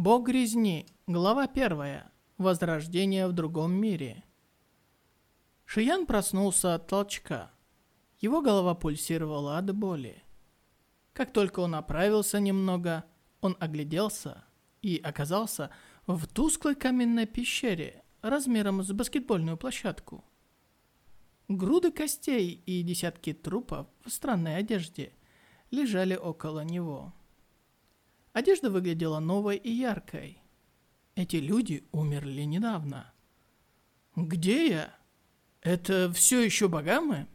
Бог резни. Глава первая. Возрождение в другом мире. Шиян проснулся от толчка. Его голова пульсировала от боли. Как только он оправился немного, он огляделся и оказался в тусклой каменной пещере размером с баскетбольную площадку. Груды костей и десятки трупов в странной одежде лежали около него. Одежда выглядела новой и яркой. Эти люди умерли недавно. Где я? Это все еще богамы?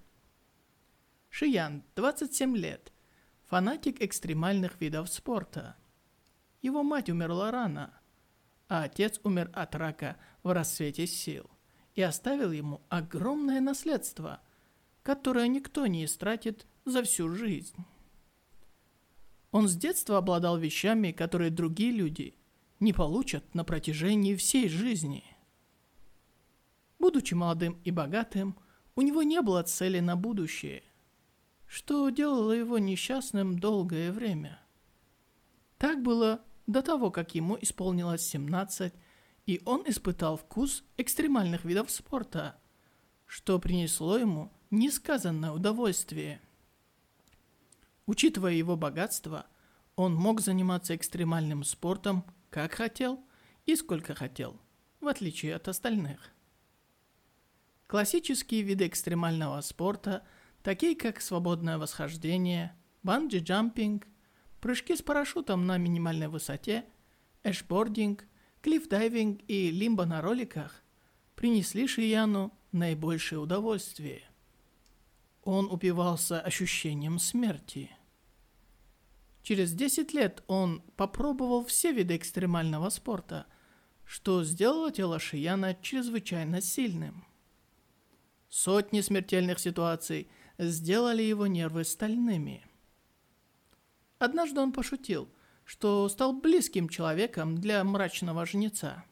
Шиян, 27 лет, фанатик экстремальных видов спорта. Его мать умерла рано, а отец умер от рака в рассвете сил и оставил ему огромное наследство, которое никто не истратит за всю жизнь. Он с детства обладал вещами, которые другие люди не получат на протяжении всей жизни. Будучи молодым и богатым, у него не было цели на будущее, что делало его несчастным долгое время. Так было до того, как ему исполнилось 17, и он испытал вкус экстремальных видов спорта, что принесло ему несказанное удовольствие. Учитывая его богатство, он мог заниматься экстремальным спортом как хотел и сколько хотел, в отличие от остальных. Классические виды экстремального спорта, такие как свободное восхождение, банджи-джампинг, прыжки с парашютом на минимальной высоте, эшбординг, клиффдайвинг и лимбо на роликах, принесли Шияну наибольшее удовольствие. Он упивался ощущением смерти – Через 10 лет он попробовал все виды экстремального спорта, что сделало тело Шияна чрезвычайно сильным. Сотни смертельных ситуаций сделали его нервы стальными. Однажды он пошутил, что стал близким человеком для мрачного жнеца.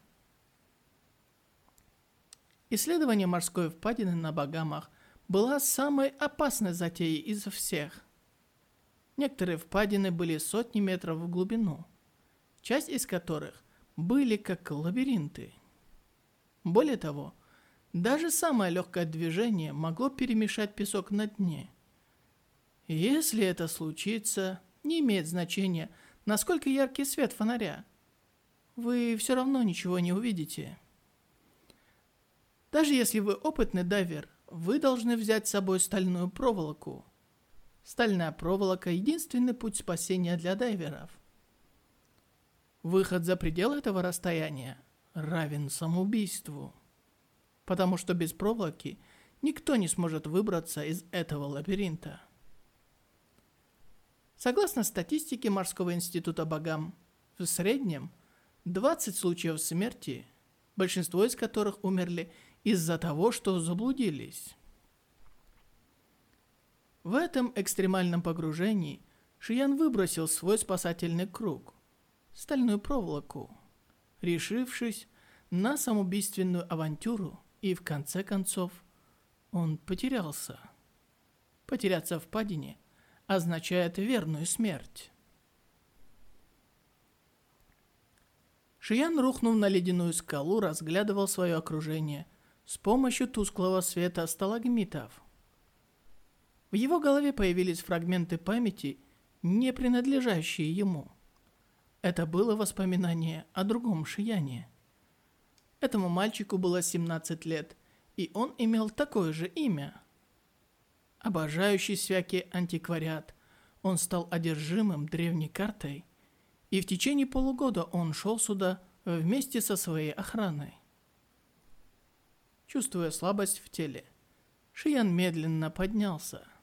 Исследование морской впадины на Багамах была самой опасной затеей из всех. Некоторые впадины были сотни метров в глубину, часть из которых были как лабиринты. Более того, даже самое легкое движение могло перемешать песок на дне. Если это случится, не имеет значения, насколько яркий свет фонаря. Вы все равно ничего не увидите. Даже если вы опытный дайвер, вы должны взять с собой стальную проволоку – Стальная проволока – единственный путь спасения для дайверов. Выход за пределы этого расстояния равен самоубийству. Потому что без проволоки никто не сможет выбраться из этого лабиринта. Согласно статистике Морского института Багам, в среднем 20 случаев смерти, большинство из которых умерли из-за того, что заблудились. В этом экстремальном погружении Шиян выбросил свой спасательный круг, стальную проволоку, решившись на самоубийственную авантюру, и в конце концов он потерялся. Потеряться в падине означает верную смерть. Шиян, рухнув на ледяную скалу, разглядывал свое окружение с помощью тусклого света сталагмитов – в его голове появились фрагменты памяти, не принадлежащие ему. Это было воспоминание о другом Шияне. Этому мальчику было 17 лет, и он имел такое же имя. Обожающий свяки антиквариат, он стал одержимым древней картой, и в течение полугода он шел сюда вместе со своей охраной. Чувствуя слабость в теле, Шиян медленно поднялся –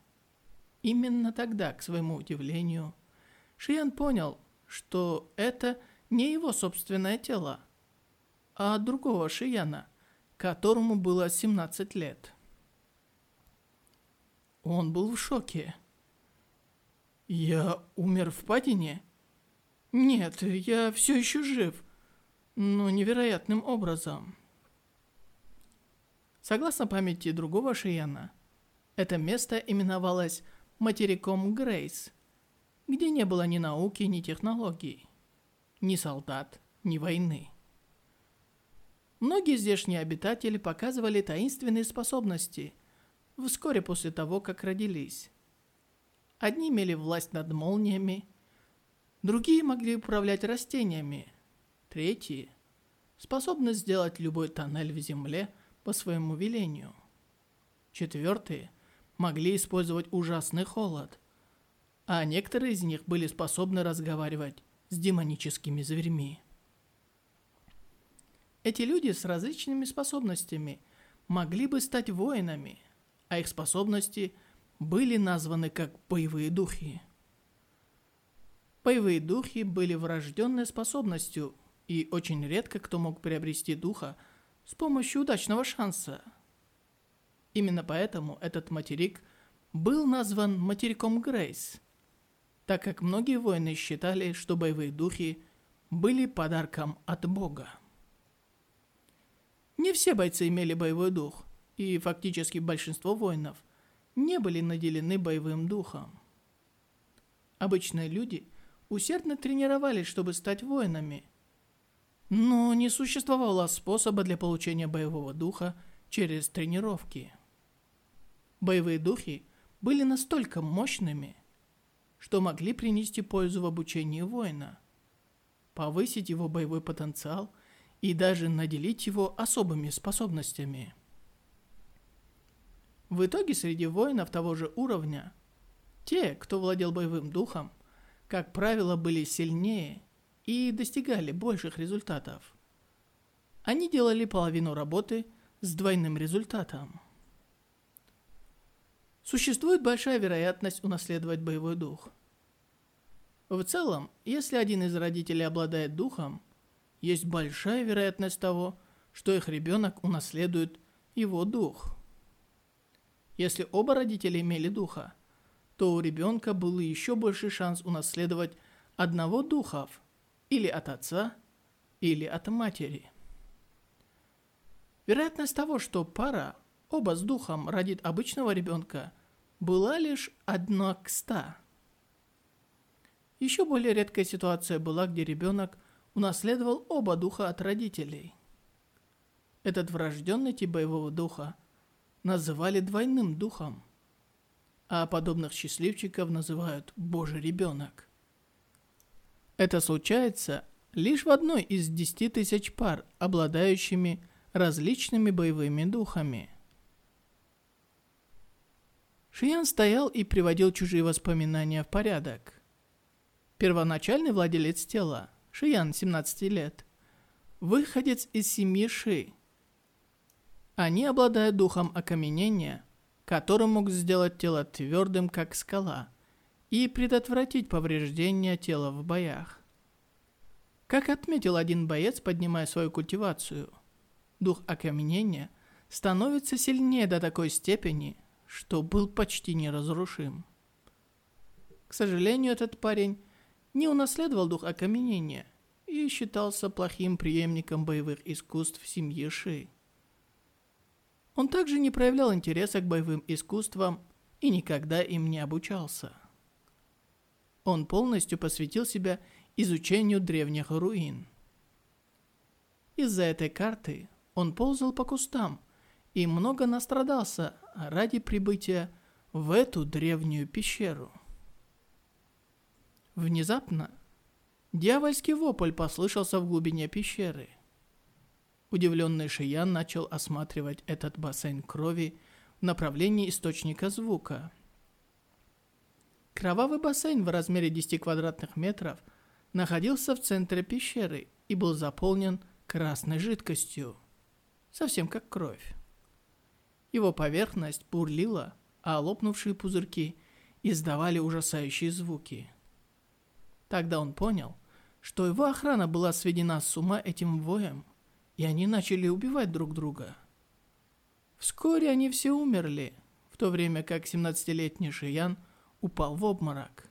Именно тогда, к своему удивлению, Шиян понял, что это не его собственное тело, а другого Шияна, которому было 17 лет. Он был в шоке. «Я умер в падине?» «Нет, я все еще жив, но невероятным образом». Согласно памяти другого Шияна, это место именовалось материком Грейс, где не было ни науки, ни технологий, ни солдат, ни войны. Многие здешние обитатели показывали таинственные способности вскоре после того, как родились. Одни имели власть над молниями, другие могли управлять растениями, третьи – способны сделать любой тоннель в земле по своему велению. Четвертые могли использовать ужасный холод, а некоторые из них были способны разговаривать с демоническими зверьми. Эти люди с различными способностями могли бы стать воинами, а их способности были названы как боевые духи. Боевые духи были врожденной способностью, и очень редко кто мог приобрести духа с помощью удачного шанса. Именно поэтому этот материк был назван материком Грейс – так как многие воины считали, что боевые духи были подарком от Бога. Не все бойцы имели боевой дух, и фактически большинство воинов не были наделены боевым духом. Обычные люди усердно тренировались, чтобы стать воинами, но не существовало способа для получения боевого духа через тренировки. Боевые духи были настолько мощными, что могли принести пользу в обучении воина, повысить его боевой потенциал и даже наделить его особыми способностями. В итоге среди воинов того же уровня, те, кто владел боевым духом, как правило, были сильнее и достигали больших результатов. Они делали половину работы с двойным результатом. Существует большая вероятность унаследовать боевой дух. В целом, если один из родителей обладает духом, есть большая вероятность того, что их ребенок унаследует его дух. Если оба родителя имели духа, то у ребенка был еще больше шанс унаследовать одного духов или от отца, или от матери. Вероятность того, что пара, оба с духом, родит обычного ребенка, была лишь 1 к 100. Еще более редкая ситуация была, где ребенок унаследовал оба духа от родителей. Этот врожденный тип боевого духа называли двойным духом, а подобных счастливчиков называют «божий ребенок». Это случается лишь в одной из десяти тысяч пар, обладающими различными боевыми духами. Шиян стоял и приводил чужие воспоминания в порядок – Первоначальный владелец тела, Шиян, 17 лет, выходец из семьи Ши. Они обладают духом окаменения, который мог сделать тело твердым, как скала, и предотвратить повреждения тела в боях. Как отметил один боец, поднимая свою культивацию, дух окаменения становится сильнее до такой степени, что был почти неразрушим. К сожалению, этот парень не унаследовал дух окаменения и считался плохим преемником боевых искусств семьи Ши. Он также не проявлял интереса к боевым искусствам и никогда им не обучался. Он полностью посвятил себя изучению древних руин. Из-за этой карты он ползал по кустам и много настрадался ради прибытия в эту древнюю пещеру. Внезапно дьявольский вопль послышался в глубине пещеры. Удивленный Шиян начал осматривать этот бассейн крови в направлении источника звука. Кровавый бассейн в размере 10 квадратных метров находился в центре пещеры и был заполнен красной жидкостью, совсем как кровь. Его поверхность бурлила, а лопнувшие пузырьки издавали ужасающие звуки – Тогда он понял, что его охрана была сведена с ума этим воем, и они начали убивать друг друга. Вскоре они все умерли, в то время как 17-летний Шиян упал в обморок.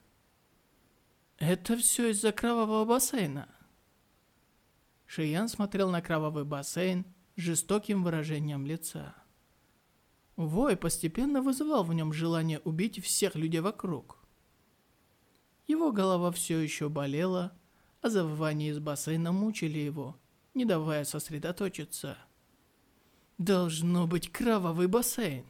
Это все из-за кровавого бассейна. Шиян смотрел на кровавый бассейн жестоким выражением лица. Вой постепенно вызывал в нем желание убить всех людей вокруг. Его голова все еще болела, а завывания из бассейна мучили его, не давая сосредоточиться. Должно быть кровавый бассейн.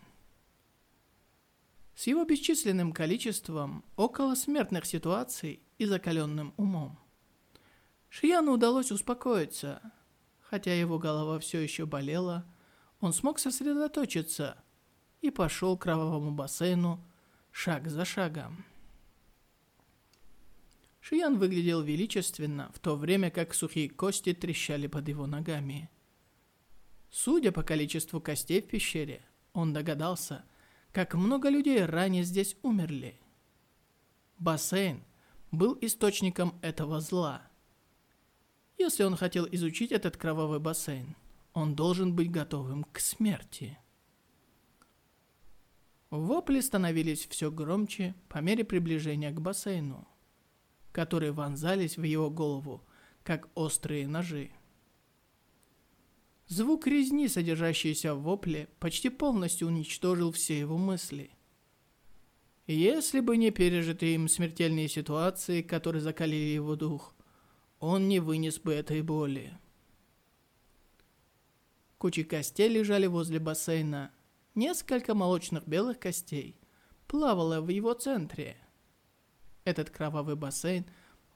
С его бесчисленным количеством около смертных ситуаций и закаленным умом. Шияну удалось успокоиться. Хотя его голова все еще болела, он смог сосредоточиться и пошел к кровавому бассейну шаг за шагом. Шиян выглядел величественно, в то время как сухие кости трещали под его ногами. Судя по количеству костей в пещере, он догадался, как много людей ранее здесь умерли. Бассейн был источником этого зла. Если он хотел изучить этот кровавый бассейн, он должен быть готовым к смерти. Вопли становились все громче по мере приближения к бассейну которые вонзались в его голову, как острые ножи. Звук резни, содержащийся в вопле, почти полностью уничтожил все его мысли. Если бы не пережитые им смертельные ситуации, которые закалили его дух, он не вынес бы этой боли. Кучи костей лежали возле бассейна. Несколько молочных белых костей плавало в его центре – этот кровавый бассейн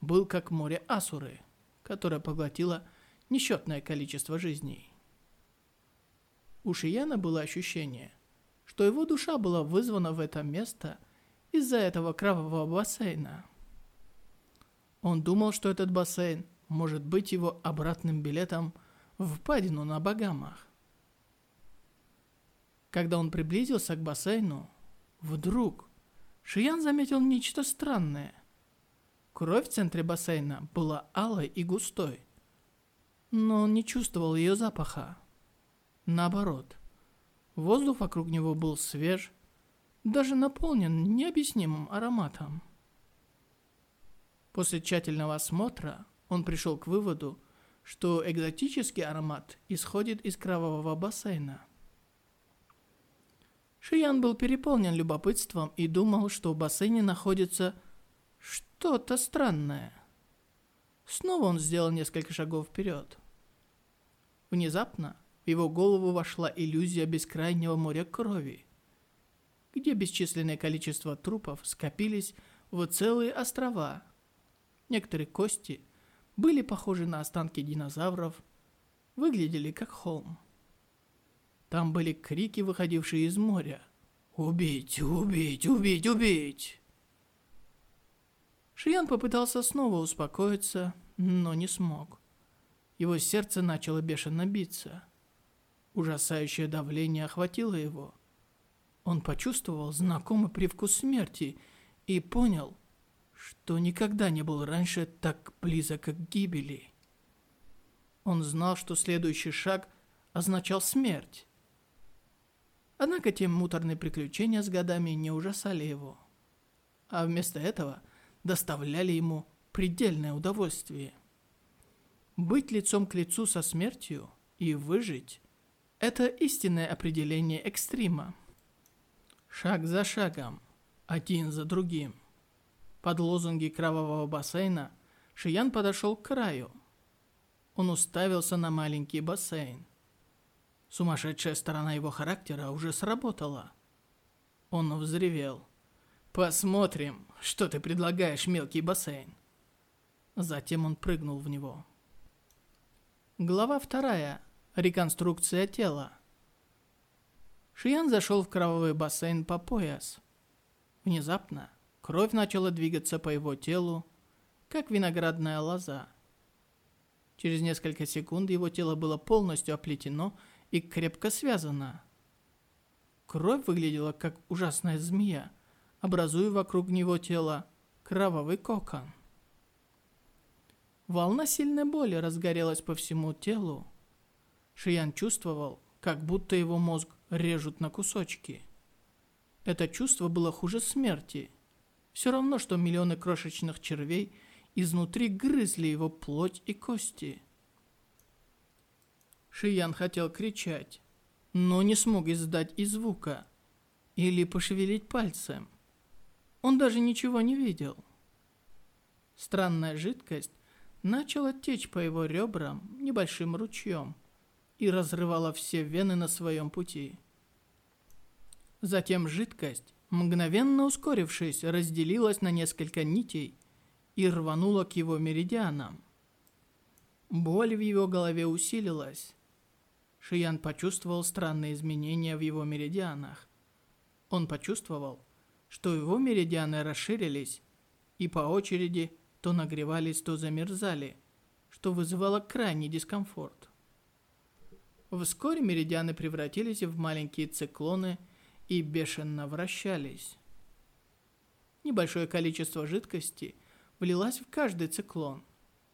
был как море Асуры, которое поглотило несчетное количество жизней. У Шияна было ощущение, что его душа была вызвана в это место из-за этого кровавого бассейна. Он думал, что этот бассейн может быть его обратным билетом в падину на Багамах. Когда он приблизился к бассейну, вдруг Шиян заметил нечто странное. Кровь в центре бассейна была алой и густой, но он не чувствовал ее запаха. Наоборот, воздух вокруг него был свеж, даже наполнен необъяснимым ароматом. После тщательного осмотра он пришел к выводу, что экзотический аромат исходит из кровавого бассейна – Шиян был переполнен любопытством и думал, что в бассейне находится что-то странное. Снова он сделал несколько шагов вперед. Внезапно в его голову вошла иллюзия бескрайнего моря крови, где бесчисленное количество трупов скопились в целые острова. Некоторые кости были похожи на останки динозавров, выглядели как холм. Там были крики, выходившие из моря. «Убить! Убить! Убить! Убить!» Шиян попытался снова успокоиться, но не смог. Его сердце начало бешено биться. Ужасающее давление охватило его. Он почувствовал знакомый привкус смерти и понял, что никогда не был раньше так близок к гибели. Он знал, что следующий шаг означал смерть. Однако те муторные приключения с годами не ужасали его, а вместо этого доставляли ему предельное удовольствие. Быть лицом к лицу со смертью и выжить – это истинное определение экстрима. Шаг за шагом, один за другим. Под лозунги кровавого бассейна Шиян подошел к краю. Он уставился на маленький бассейн – Сумасшедшая сторона его характера уже сработала. Он взревел. «Посмотрим, что ты предлагаешь, мелкий бассейн». Затем он прыгнул в него. Глава вторая. Реконструкция тела. Шиян зашел в кровавый бассейн по пояс. Внезапно кровь начала двигаться по его телу, как виноградная лоза. Через несколько секунд его тело было полностью оплетено и крепко связана. Кровь выглядела как ужасная змея, образуя вокруг него тела кровавый кокон. Волна сильной боли разгорелась по всему телу. Шиян чувствовал, как будто его мозг режут на кусочки. Это чувство было хуже смерти. Все равно, что миллионы крошечных червей изнутри грызли его плоть и кости. Шиян хотел кричать, но не смог издать и звука или пошевелить пальцем. Он даже ничего не видел. Странная жидкость начала течь по его ребрам небольшим ручьем и разрывала все вены на своем пути. Затем жидкость, мгновенно ускорившись, разделилась на несколько нитей и рванула к его меридианам. Боль в его голове усилилась. Шиян почувствовал странные изменения в его меридианах. Он почувствовал, что его меридианы расширились и по очереди то нагревались, то замерзали, что вызывало крайний дискомфорт. Вскоре меридианы превратились в маленькие циклоны и бешено вращались. Небольшое количество жидкости влилось в каждый циклон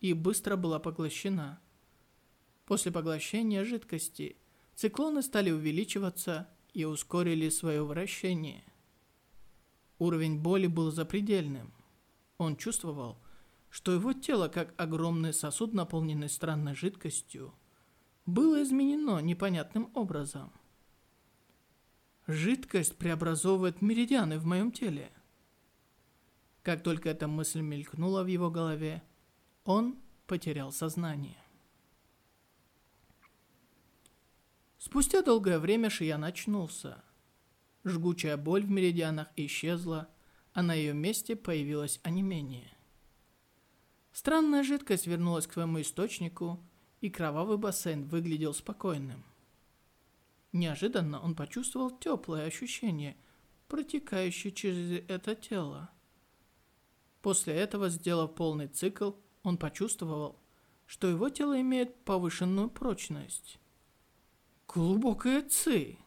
и быстро была поглощена. После поглощения жидкости циклоны стали увеличиваться и ускорили свое вращение. Уровень боли был запредельным. Он чувствовал, что его тело, как огромный сосуд, наполненный странной жидкостью, было изменено непонятным образом. Жидкость преобразовывает меридианы в моем теле. Как только эта мысль мелькнула в его голове, он потерял сознание. Спустя долгое время Шиян очнулся. Жгучая боль в меридианах исчезла, а на ее месте появилось онемение – Странная жидкость вернулась к своему источнику, и кровавый бассейн выглядел спокойным. Неожиданно он почувствовал теплое ощущение, протекающее через это тело. После этого, сделав полный цикл, он почувствовал, что его тело имеет повышенную прочность. Глубокая ци!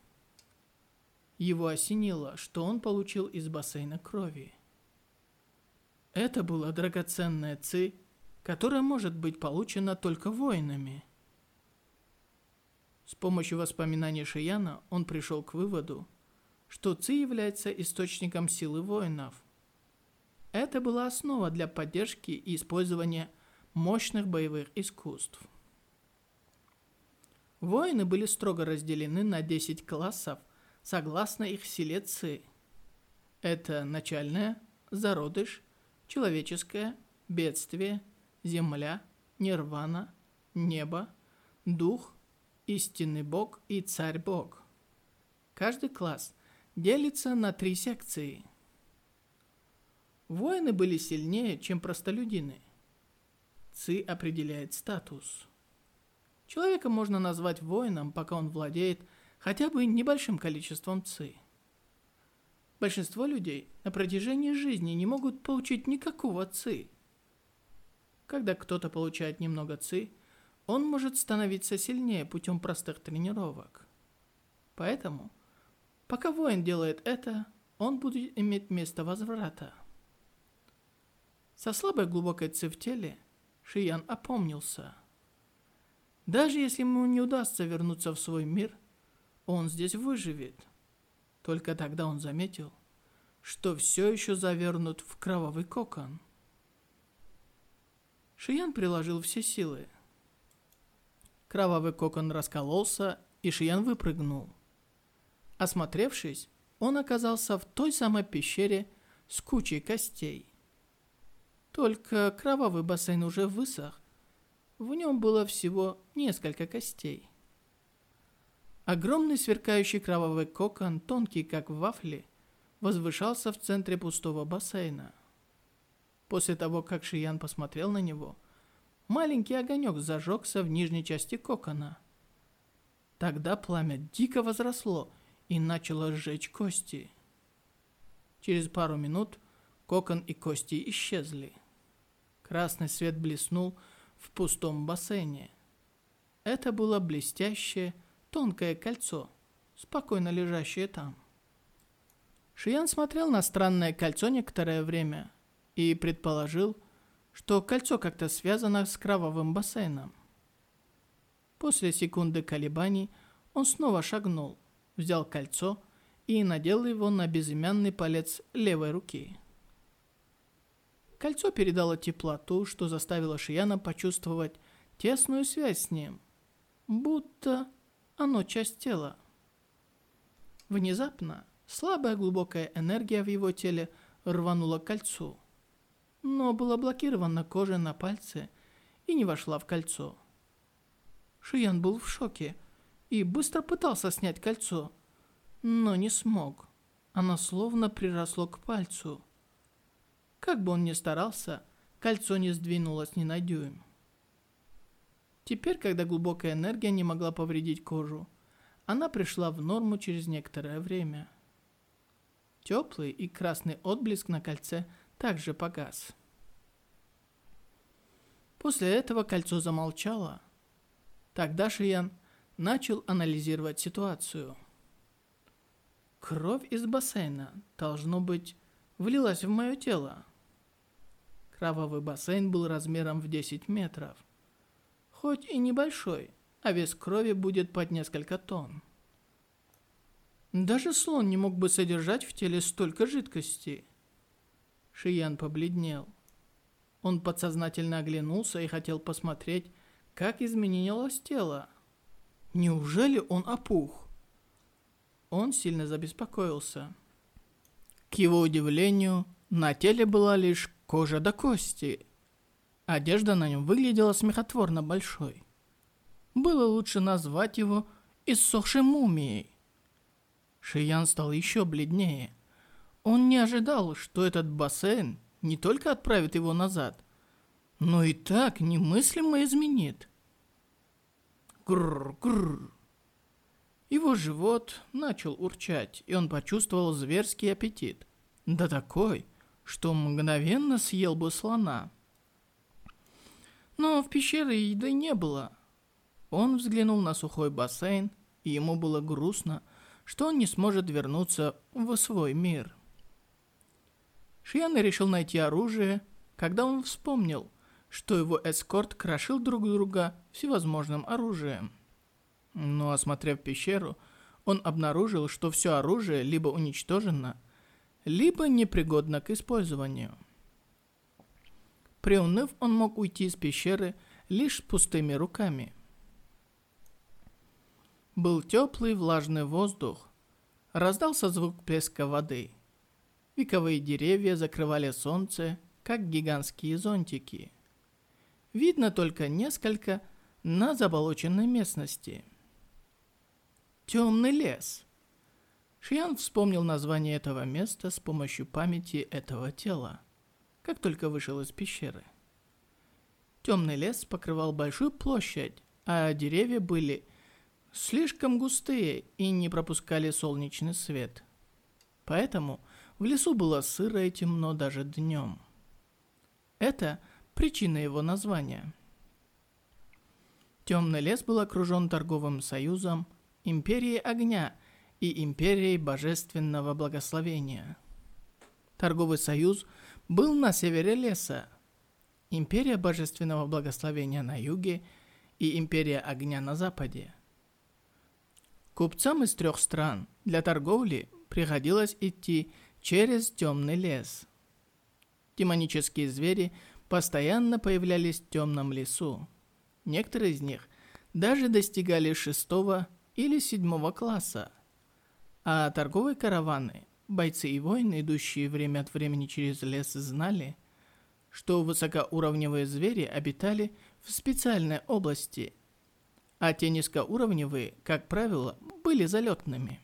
Его осенило, что он получил из бассейна крови. Это была драгоценная ци, которая может быть получена только воинами. С помощью воспоминаний Шияна он пришел к выводу, что ци является источником силы воинов. Это была основа для поддержки и использования мощных боевых искусств. Воины были строго разделены на 10 классов согласно их силе ци. Это начальная, зародыш, человеческое, бедствие, земля, нирвана, небо, дух, истинный Бог и царь Бог. Каждый класс делится на три секции. Воины были сильнее, чем простолюдины. Ци определяет статус. Человека можно назвать воином, пока он владеет хотя бы небольшим количеством ци. Большинство людей на протяжении жизни не могут получить никакого ци. Когда кто-то получает немного ци, он может становиться сильнее путем простых тренировок. Поэтому, пока воин делает это, он будет иметь место возврата. Со слабой глубокой ци в теле Шиян опомнился. Даже если ему не удастся вернуться в свой мир, он здесь выживет – только тогда он заметил, что все еще завернут в кровавый кокон. Шиян приложил все силы. Кровавый кокон раскололся, и Шиян выпрыгнул. Осмотревшись, он оказался в той самой пещере с кучей костей. Только кровавый бассейн уже высох. В нем было всего несколько костей. Огромный сверкающий кровавый кокон, тонкий как вафли, возвышался в центре пустого бассейна. После того, как Шиян посмотрел на него, маленький огонек зажегся в нижней части кокона. Тогда пламя дико возросло и начало сжечь кости. Через пару минут кокон и кости исчезли. Красный свет блеснул в пустом бассейне. Это было блестящее, тонкое кольцо, спокойно лежащее там. Шиян смотрел на странное кольцо некоторое время и предположил, что кольцо как-то связано с кровавым бассейном. После секунды колебаний он снова шагнул, взял кольцо и надел его на безымянный палец левой руки. Кольцо передало теплоту, что заставило Шияна почувствовать тесную связь с ним, будто оно часть тела. Внезапно слабая глубокая энергия в его теле рванула к кольцу, но была блокирована кожа на пальце и не вошла в кольцо. Шиян был в шоке и быстро пытался снять кольцо, но не смог. Оно словно приросло к пальцу. Как бы он ни старался, кольцо не сдвинулось ни на дюйм. Теперь, когда глубокая энергия не могла повредить кожу, она пришла в норму через некоторое время. Теплый и красный отблеск на кольце также погас. После этого кольцо замолчало. Тогда Шиян начал анализировать ситуацию. Кровь из бассейна, должно быть, влилась в мое тело. Кровавый бассейн был размером в 10 метров. Хоть и небольшой, а вес крови будет под несколько тонн. Даже слон не мог бы содержать в теле столько жидкости. Шиян побледнел. Он подсознательно оглянулся и хотел посмотреть, как изменилось тело. Неужели он опух? Он сильно забеспокоился. К его удивлению, на теле была лишь кожа до кости. Одежда на нем выглядела смехотворно большой. Было лучше назвать его иссохшей мумией. Шиян стал еще бледнее. Он не ожидал, что этот бассейн не только отправит его назад, но и так немыслимо изменит. Гррр-гррр. Его живот начал урчать, и он почувствовал зверский аппетит. Да такой, что мгновенно съел бы слона. Но в пещере еды не было. Он взглянул на сухой бассейн, и ему было грустно, что он не сможет вернуться в свой мир. Шиян решил найти оружие, когда он вспомнил, что его эскорт крошил друг друга всевозможным оружием. Но осмотрев пещеру, он обнаружил, что все оружие либо уничтожено, либо непригодно к использованию. Приуныв, он мог уйти из пещеры лишь с пустыми руками. Был теплый влажный воздух. Раздался звук плеска воды. Вековые деревья закрывали солнце, как гигантские зонтики. Видно только несколько на заболоченной местности. Темный лес. Шиян вспомнил название этого места с помощью памяти этого тела, как только вышел из пещеры. Темный лес покрывал большую площадь, а деревья были слишком густые и не пропускали солнечный свет. Поэтому в лесу было сыро и темно даже днем. Это причина его названия. Темный лес был окружен торговым союзом, империей огня и империей божественного благословения. Торговый союз был на севере леса, империя божественного благословения на юге и империя огня на западе. Купцам из трех стран для торговли приходилось идти через темный лес. Демонические звери постоянно появлялись в темном лесу. Некоторые из них даже достигали шестого или седьмого класса. А торговые караваны, бойцы и воины, идущие время от времени через лес, знали, что высокоуровневые звери обитали в специальной области, а те низкоуровневые, как правило, были залетными.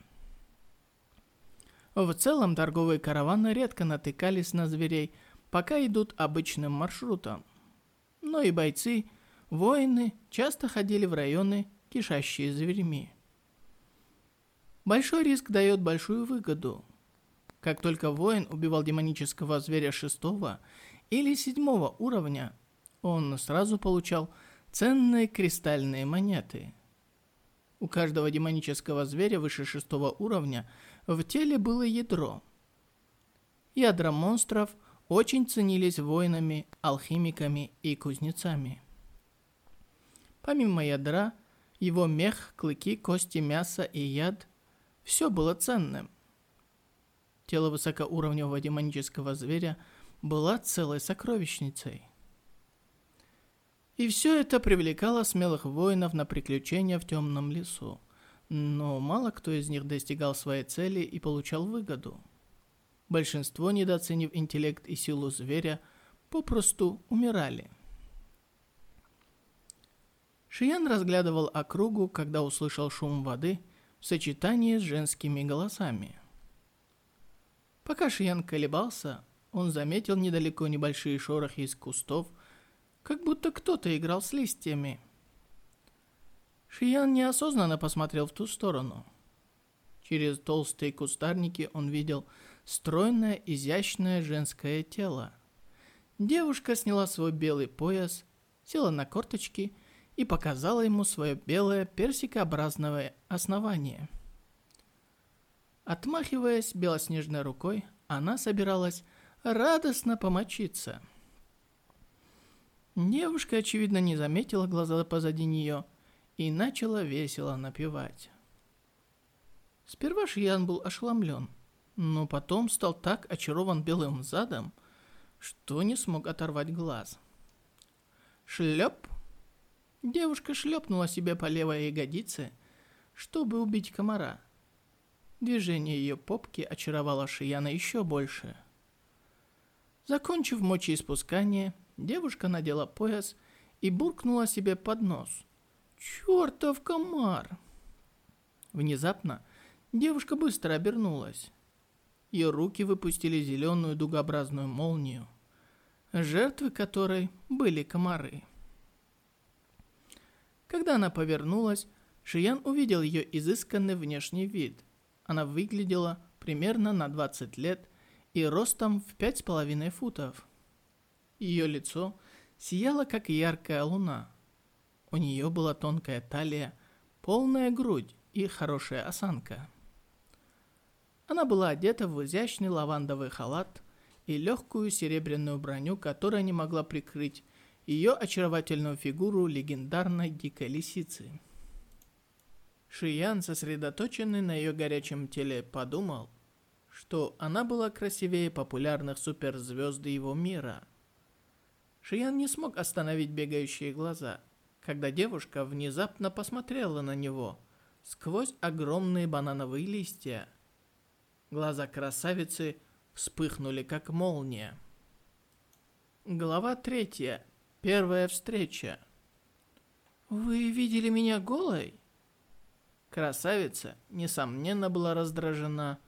В целом торговые караваны редко натыкались на зверей, пока идут обычным маршрутом. Но и бойцы, воины часто ходили в районы, кишащие зверями. Большой риск дает большую выгоду. Как только воин убивал демонического зверя шестого или седьмого уровня, он сразу получал ценные кристальные монеты. У каждого демонического зверя выше шестого уровня в теле было ядро. Ядра монстров – очень ценились воинами, алхимиками и кузнецами. Помимо ядра, его мех, клыки, кости, мясо и яд – все было ценным. Тело высокоуровневого демонического зверя было целой сокровищницей. И все это привлекало смелых воинов на приключения в темном лесу. Но мало кто из них достигал своей цели и получал выгоду – Большинство, недооценив интеллект и силу зверя, попросту умирали. Шиян разглядывал округу, когда услышал шум воды в сочетании с женскими голосами. Пока Шиян колебался, он заметил недалеко небольшие шорохи из кустов, как будто кто-то играл с листьями. Шиян неосознанно посмотрел в ту сторону. Через толстые кустарники он видел стройное, изящное женское тело. Девушка сняла свой белый пояс, села на корточки и показала ему свое белое персикообразное основание. Отмахиваясь белоснежной рукой, она собиралась радостно помочиться. Девушка, очевидно, не заметила глаза позади нее и начала весело напевать. Сперва Шиян был ошеломлен, но потом стал так очарован белым задом, что не смог оторвать глаз. Шлеп! Девушка шлепнула себе по левой ягодице, чтобы убить комара. Движение ее попки очаровало Шияна еще больше. Закончив мочеиспускание, девушка надела пояс и буркнула себе под нос. «Чертов комар!» Внезапно девушка быстро обернулась. Ее руки выпустили зеленую дугообразную молнию, жертвы которой были комары. Когда она повернулась, Шиян увидел ее изысканный внешний вид. Она выглядела примерно на 20 лет и ростом в пять с половиной футов. Ее лицо сияло, как яркая луна. У нее была тонкая талия, полная грудь и хорошая осанка. Она была одета в изящный лавандовый халат и легкую серебряную броню, которая не могла прикрыть ее очаровательную фигуру легендарной дикой лисицы. Шиян, сосредоточенный на ее горячем теле, подумал, что она была красивее популярных суперзвезд его мира. Шиян не смог остановить бегающие глаза, когда девушка внезапно посмотрела на него сквозь огромные банановые листья. Глаза красавицы вспыхнули, как молния. Глава третья. Первая встреча. «Вы видели меня голой?» Красавица, несомненно, была раздражена,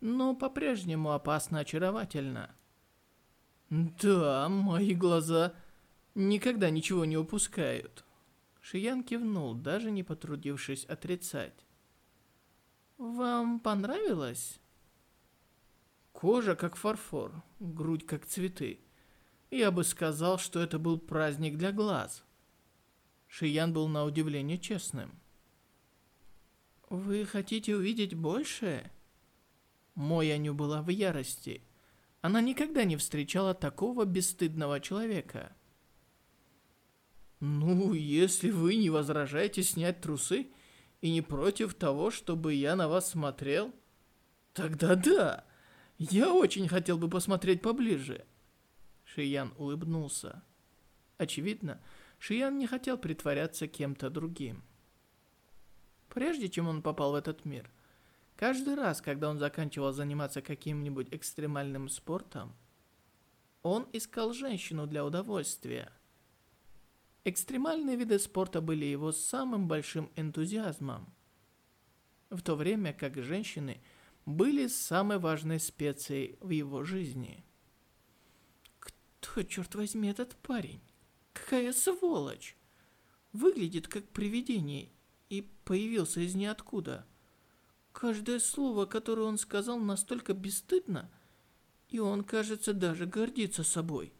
но по-прежнему опасно очаровательна. «Да, мои глаза никогда ничего не упускают». Шиян кивнул, даже не потрудившись отрицать. «Вам понравилось?» Кожа как фарфор, грудь как цветы. Я бы сказал, что это был праздник для глаз. Шиян был на удивление честным. «Вы хотите увидеть большее?» Мояню была в ярости. Она никогда не встречала такого бесстыдного человека. «Ну, если вы не возражаете снять трусы и не против того, чтобы я на вас смотрел, тогда да, я очень хотел бы посмотреть поближе». Шиян улыбнулся. Очевидно, Шиян не хотел притворяться кем-то другим. Прежде чем он попал в этот мир, каждый раз, когда он заканчивал заниматься каким-нибудь экстремальным спортом, он искал женщину для удовольствия. Экстремальные виды спорта были его самым большим энтузиазмом. В то время как женщины были самой важной специей в его жизни – кто, черт возьми, этот парень? Какая сволочь! Выглядит как привидение и появился из ниоткуда. Каждое слово, которое он сказал, настолько бесстыдно, и он, кажется, даже гордится собой.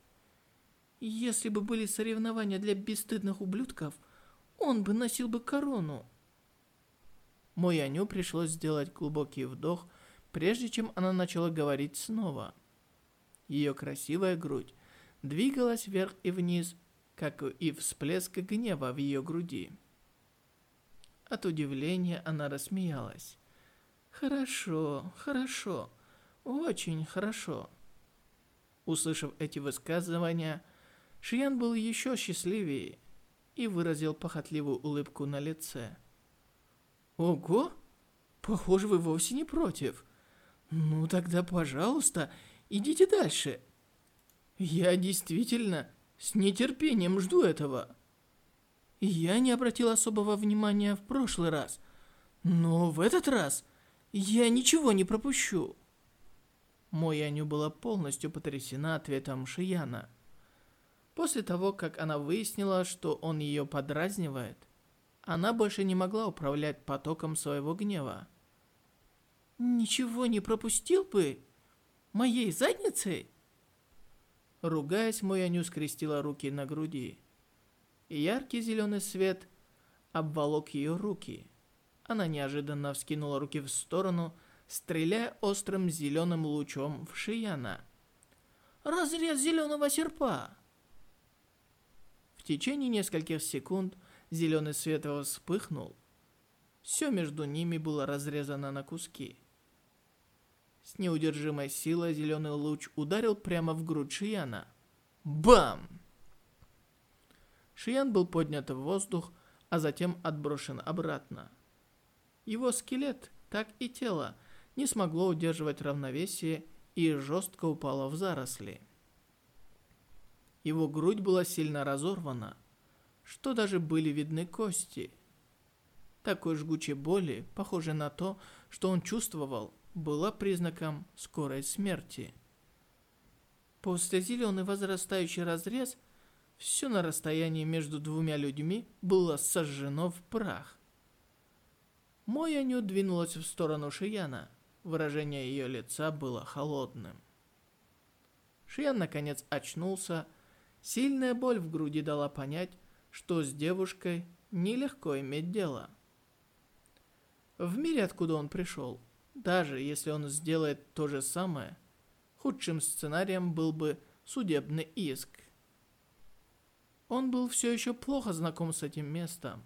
Если бы были соревнования для бесстыдных ублюдков, он бы носил бы корону. Мой Аню пришлось сделать глубокий вдох, прежде чем она начала говорить снова. Ее красивая грудь двигалась вверх и вниз, как и всплеск гнева в ее груди. От удивления она рассмеялась. «Хорошо, хорошо, очень хорошо». Услышав эти высказывания, Шиян был еще счастливее и выразил похотливую улыбку на лице. «Ого! Похоже, вы вовсе не против. Ну тогда, пожалуйста, идите дальше. Я действительно с нетерпением жду этого. Я не обратил особого внимания в прошлый раз, но в этот раз я ничего не пропущу. Мояню была полностью потрясена ответом Шияна. После того, как она выяснила, что он ее подразнивает, она больше не могла управлять потоком своего гнева. «Ничего не пропустил бы? Моей задницей?» Ругаясь, Мояню скрестила руки на груди. Яркий зеленый свет обволок ее руки. Она неожиданно вскинула руки в сторону, стреляя острым зеленым лучом в Шияна. «Разрез зеленого серпа!» Течение нескольких секунд зеленый свет вспыхнул. Все между ними было разрезано на куски. С неудержимой силой зеленый луч ударил прямо в грудь Шияна. Бам! Шиян был поднят в воздух, а затем отброшен обратно. Его скелет, так и тело, не смогло удерживать равновесие и жестко упало в заросли. Его грудь была сильно разорвана, что даже были видны кости. Такой жгучей боли, похожей на то, что он чувствовал, была признаком скорой смерти. После зеленый возрастающий разрез, все на расстоянии между двумя людьми было сожжено в прах. Мояню двинулась в сторону Шияна. Выражение ее лица было холодным. Шиян наконец очнулся. Сильная боль в груди дала понять, что с девушкой нелегко иметь дело. В мире, откуда он пришел, даже если он сделает то же самое, худшим сценарием был бы судебный иск. Он был все еще плохо знаком с этим местом,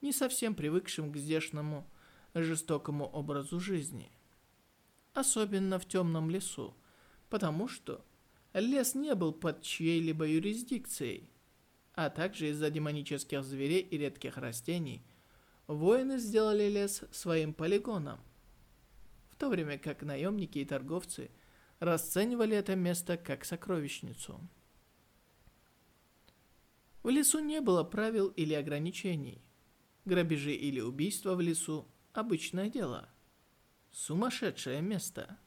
не совсем привыкшим к здешнему жестокому образу жизни. Особенно в темном лесу, потому что лес не был под чьей-либо юрисдикцией, а также из-за демонических зверей и редких растений, воины сделали лес своим полигоном – в то время как наемники и торговцы расценивали это место как сокровищницу. В лесу не было правил или ограничений. Грабежи или убийства в лесу – обычное дело. Сумасшедшее место.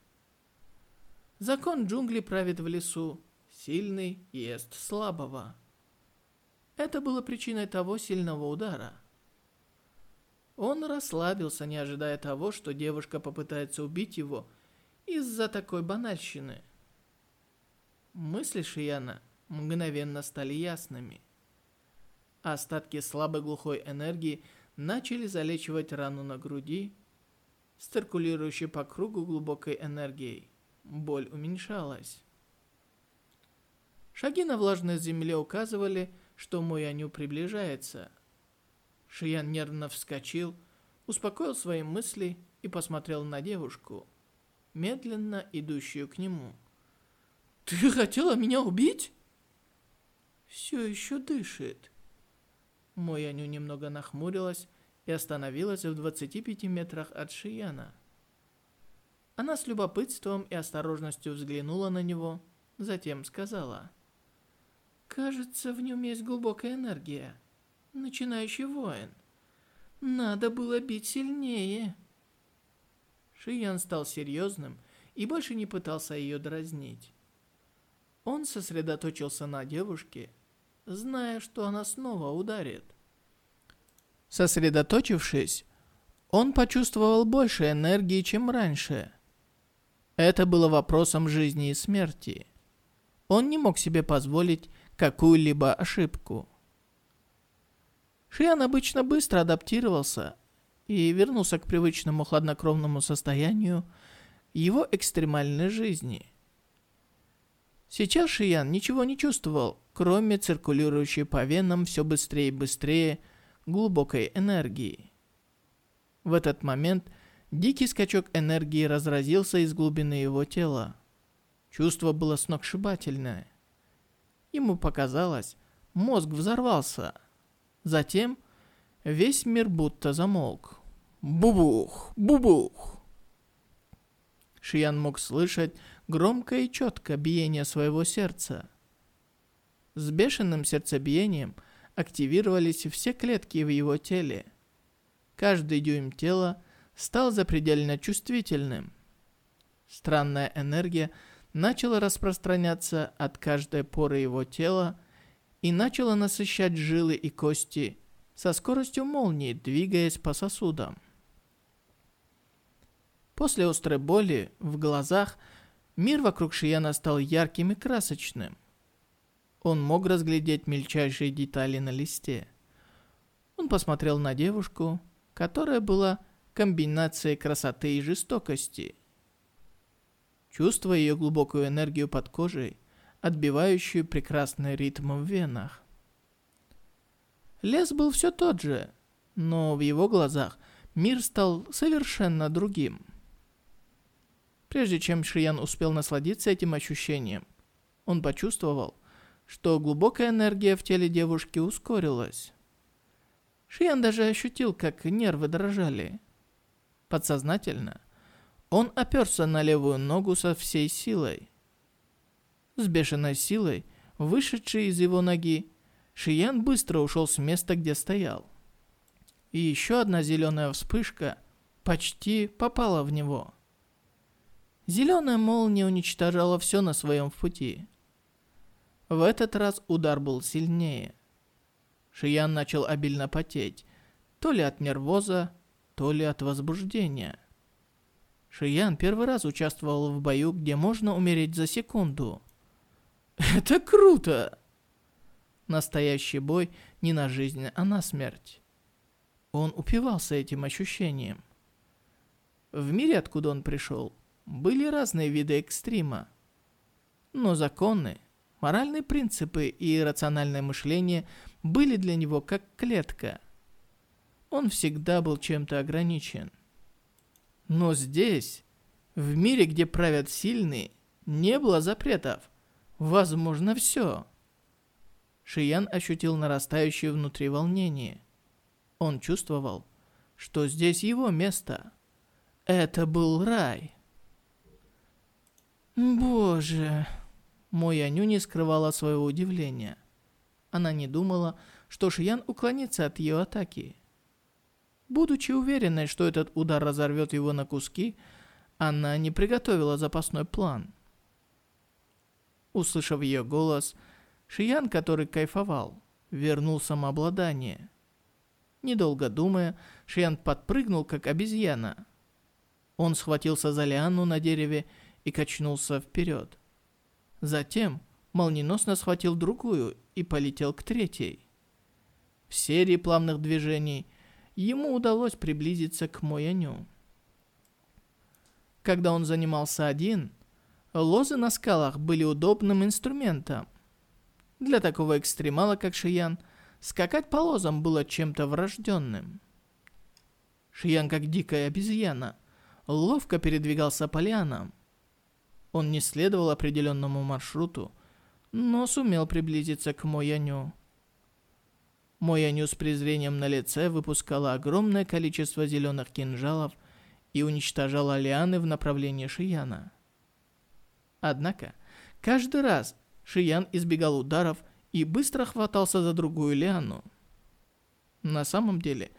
Закон джунглей правит в лесу, сильный ест слабого. Это было причиной того сильного удара – он расслабился, не ожидая того, что девушка попытается убить его из-за такой банальщины. Мысли Шияна мгновенно стали ясными. Остатки слабой глухой энергии начали залечивать рану на груди, с циркулирующей по кругу глубокой энергией. Боль уменьшалась. Шаги на влажной земле указывали, что Муяню приближается – Шиян нервно вскочил, успокоил свои мысли и посмотрел на девушку, медленно идущую к нему. «Ты хотела меня убить?» «Все еще дышит». Мояню немного нахмурилась и остановилась в 25 метрах от Шияна. Она с любопытством и осторожностью взглянула на него, затем сказала. «Кажется, в нем есть глубокая энергия» начинающий воин. Надо было бить сильнее. Шиян стал серьезным и больше не пытался ее дразнить. Он сосредоточился на девушке, зная, что она снова ударит. Сосредоточившись, он почувствовал больше энергии, чем раньше. Это было вопросом жизни и смерти. Он не мог себе позволить какую-либо ошибку. Шиан обычно быстро адаптировался и вернулся к привычному хладнокровному состоянию его экстремальной жизни. Сейчас Шиян ничего не чувствовал, кроме циркулирующей по венам все быстрее и быстрее глубокой энергии. В этот момент дикий скачок энергии разразился из глубины его тела. Чувство было сногсшибательное. Ему показалось, мозг взорвался – Затем весь мир будто замолк. Бубух, бубух. Шиян мог слышать громкое и четко биение своего сердца. С бешеным сердцебиением активировались все клетки в его теле. Каждый дюйм тела стал запредельно чувствительным. Странная энергия начала распространяться от каждой поры его тела и начала насыщать жилы и кости со скоростью молнии, двигаясь по сосудам. После острой боли в глазах мир вокруг Шияна стал ярким и красочным. Он мог разглядеть мельчайшие детали на листе. Он посмотрел на девушку, которая была комбинацией красоты и жестокости. Чувствуя ее глубокую энергию под кожей, отбивающую прекрасный ритм в венах. Лес был все тот же, но в его глазах мир стал совершенно другим. Прежде чем Шиян успел насладиться этим ощущением, он почувствовал, что глубокая энергия в теле девушки ускорилась. Шиян даже ощутил, как нервы дрожали. Подсознательно он оперся на левую ногу со всей силой. С бешеной силой, вышедшей из его ноги, Шиян быстро ушел с места, где стоял. И еще одна зеленая вспышка почти попала в него. Зеленая молния уничтожала все на своем пути. В этот раз удар был сильнее. Шиян начал обильно потеть, то ли от нервоза, то ли от возбуждения. Шиян первый раз участвовал в бою, где можно умереть за секунду. Это круто! Настоящий бой не на жизнь, а на смерть. Он упивался этим ощущением. В мире, откуда он пришел, были разные виды экстрима. Но законы, моральные принципы и рациональное мышление были для него как клетка. Он всегда был чем-то ограничен. Но здесь, в мире, где правят сильные, не было запретов – Возможно, все. Шиян ощутил нарастающее внутри волнение. Он чувствовал, что здесь его место. Это был рай. Боже... Мой Аню не скрывала своего удивления. Она не думала, что Шиян уклонится от ее атаки. Будучи уверенной, что этот удар разорвет его на куски, она не приготовила запасной план – Услышав ее голос, Шиян, который кайфовал, вернул самообладание. Недолго думая, Шиян подпрыгнул, как обезьяна. Он схватился за лиану на дереве и качнулся вперед. Затем молниеносно схватил другую и полетел к третьей. В серии плавных движений ему удалось приблизиться к Мояню. Когда он занимался один, Лозы на скалах были удобным инструментом. Для такого экстремала, как Шиян, скакать по лозам было чем-то врожденным. Шиян, как дикая обезьяна, ловко передвигался по лианам. Он не следовал определенному маршруту, но сумел приблизиться к Мояню. Мояню с презрением на лице выпускала огромное количество зеленых кинжалов и уничтожала лианы в направлении Шияна. Однако, каждый раз Шиян избегал ударов и быстро хватался за другую лиану. На самом деле,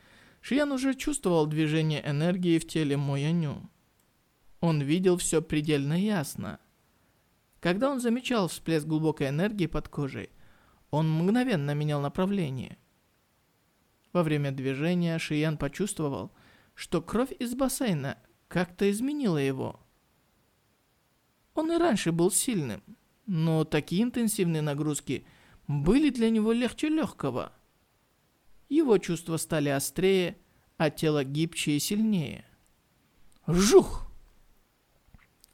Шиян уже чувствовал движение энергии в теле Мояню. Он видел все предельно ясно. Когда он замечал всплеск глубокой энергии под кожей, он мгновенно менял направление. Во время движения Шиян почувствовал, что кровь из бассейна как-то изменила его – он и раньше был сильным, но такие интенсивные нагрузки были для него легче легкого. Его чувства стали острее, а тело гибче и сильнее. Жух!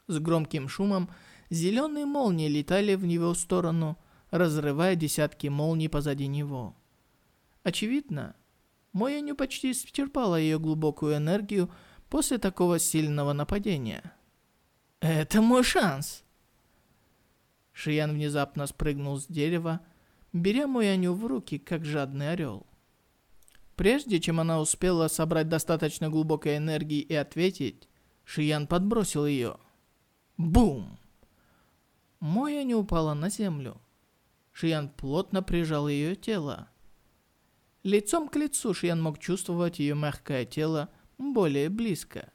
С громким шумом зеленые молнии летали в него сторону, разрывая десятки молний позади него. Очевидно, Мояню почти исчерпала ее глубокую энергию после такого сильного нападения. Это мой шанс. Шиян внезапно спрыгнул с дерева, беря Муяню в руки, как жадный орел. Прежде чем она успела собрать достаточно глубокой энергии и ответить, Шиян подбросил ее. Бум! Моя упала на землю. Шиян плотно прижал ее тело. Лицом к лицу Шиян мог чувствовать ее мягкое тело более близко.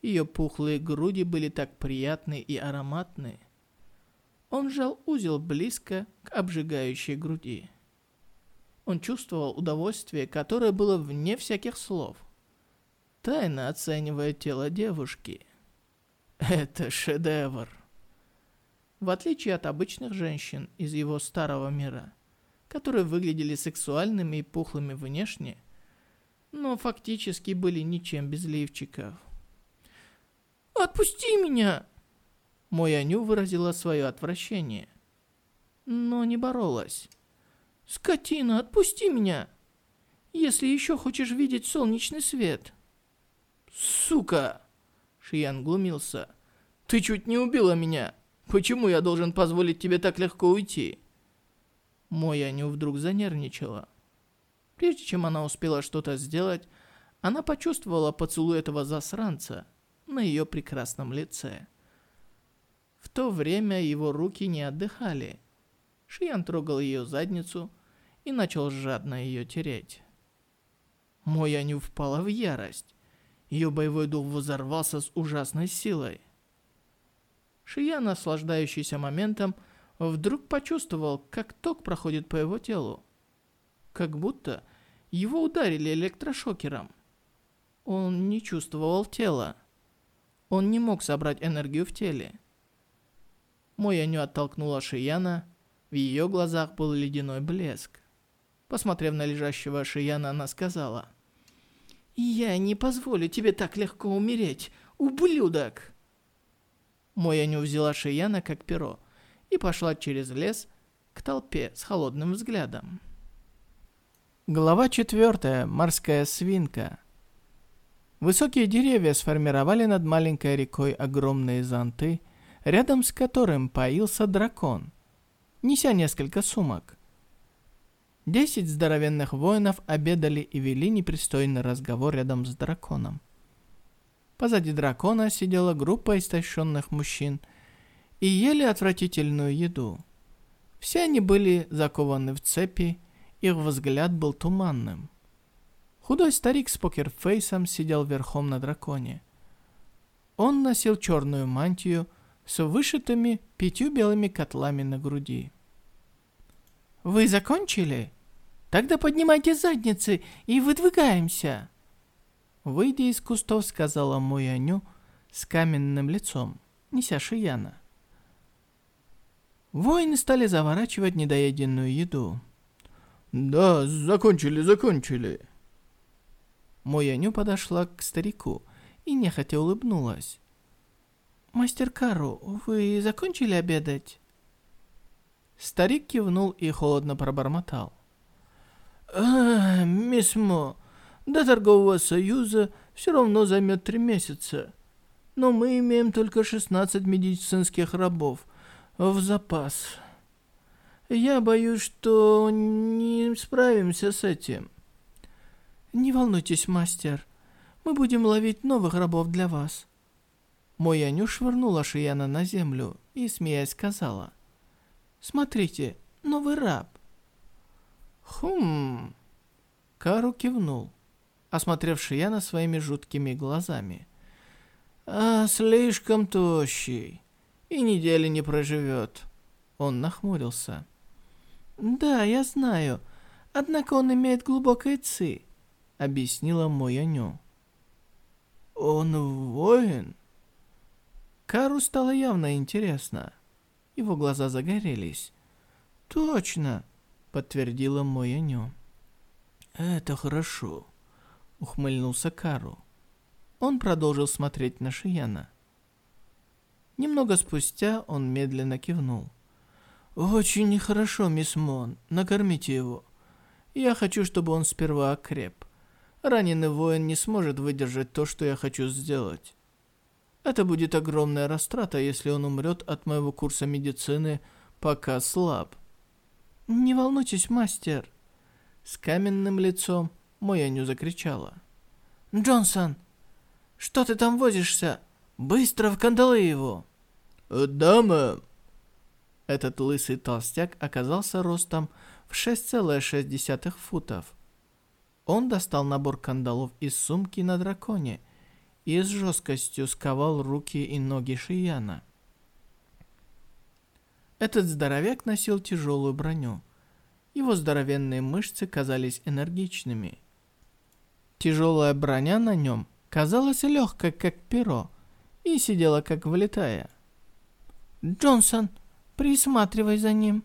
Ее пухлые груди были так приятны и ароматны. Он сжал узел близко к обжигающей груди. Он чувствовал удовольствие, которое было вне всяких слов. Тайно оценивая тело девушки. Это шедевр. В отличие от обычных женщин из его старого мира, которые выглядели сексуальными и пухлыми внешне, но фактически были ничем без лифчиков. «Отпусти меня!» Мой Аню выразила свое отвращение, но не боролась. «Скотина, отпусти меня! Если еще хочешь видеть солнечный свет!» «Сука!» Шиян глумился. «Ты чуть не убила меня! Почему я должен позволить тебе так легко уйти?» Мой Аню вдруг занервничала. Прежде чем она успела что-то сделать, она почувствовала поцелуй этого засранца на ее прекрасном лице. В то время его руки не отдыхали. Шиян трогал ее задницу и начал жадно ее тереть. Мой Аню впала в ярость. Ее боевой дух взорвался с ужасной силой. Шиян, наслаждающийся моментом, вдруг почувствовал, как ток проходит по его телу. Как будто его ударили электрошокером. Он не чувствовал тела. Он не мог собрать энергию в теле. Мояню оттолкнула Шияна. В ее глазах был ледяной блеск. Посмотрев на лежащего Шияна, она сказала. «Я не позволю тебе так легко умереть, ублюдок!» Мояню взяла Шияна как перо и пошла через лес к толпе с холодным взглядом. Глава 4. Морская свинка. Высокие деревья сформировали над маленькой рекой огромные зонты, рядом с которым поился дракон, неся несколько сумок. Десять здоровенных воинов обедали и вели непристойный разговор рядом с драконом. Позади дракона сидела группа истощенных мужчин и ели отвратительную еду. Все они были закованы в цепи, их взгляд был туманным. Худой старик с покерфейсом сидел верхом на драконе. Он носил черную мантию с вышитыми пятью белыми котлами на груди. «Вы закончили? Тогда поднимайте задницы и выдвигаемся!» Выйдя из кустов, сказала Муяню с каменным лицом, неся Шияна. Воины стали заворачивать недоеденную еду. «Да, закончили, закончили!» Мояню подошла к старику и нехотя улыбнулась. «Мастер Кару, вы закончили обедать?» Старик кивнул и холодно пробормотал. «А, Мо, до торгового союза все равно займет три месяца. Но мы имеем только 16 медицинских рабов в запас. Я боюсь, что не справимся с этим». «Не волнуйтесь, мастер. Мы будем ловить новых рабов для вас». Мой Аню швырнула Шияна на землю и, смеясь, сказала. «Смотрите, новый раб». «Хм...» Кару кивнул, осмотрев Шияна своими жуткими глазами. «А, слишком тощий. И недели не проживет». Он нахмурился. «Да, я знаю. Однако он имеет глубокое ци объяснила Мояню. «Он воин?» Кару стало явно интересно. Его глаза загорелись. «Точно!» — подтвердила Мояню. «Это хорошо», — ухмыльнулся Кару. Он продолжил смотреть на Шияна. Немного спустя он медленно кивнул. «Очень нехорошо, мисс Мон. Накормите его. Я хочу, чтобы он сперва окреп. Раненый воин не сможет выдержать то, что я хочу сделать. Это будет огромная растрата, если он умрет от моего курса медицины, пока слаб. Не волнуйтесь, мастер. С каменным лицом Мояню закричала. Джонсон, что ты там возишься? Быстро в кандалы его. Да, мэм. Этот лысый толстяк оказался ростом в 6,6 футов – Он достал набор кандалов из сумки на драконе и с жесткостью сковал руки и ноги Шияна. Этот здоровяк носил тяжелую броню. Его здоровенные мышцы казались энергичными. Тяжелая броня на нем казалась легкой, как перо, и сидела, как влетая. «Джонсон, присматривай за ним!»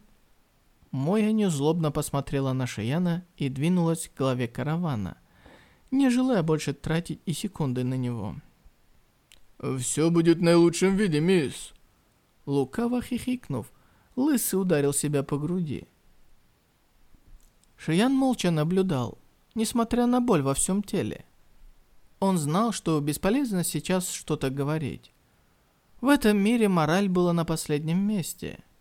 Моя злобно посмотрела на Шияна и двинулась к главе каравана, не желая больше тратить и секунды на него. «Все будет в наилучшем виде, мисс!» Лукаво хихикнув, Лысый ударил себя по груди. Шиян молча наблюдал, несмотря на боль во всем теле. Он знал, что бесполезно сейчас что-то говорить. В этом мире мораль была на последнем месте –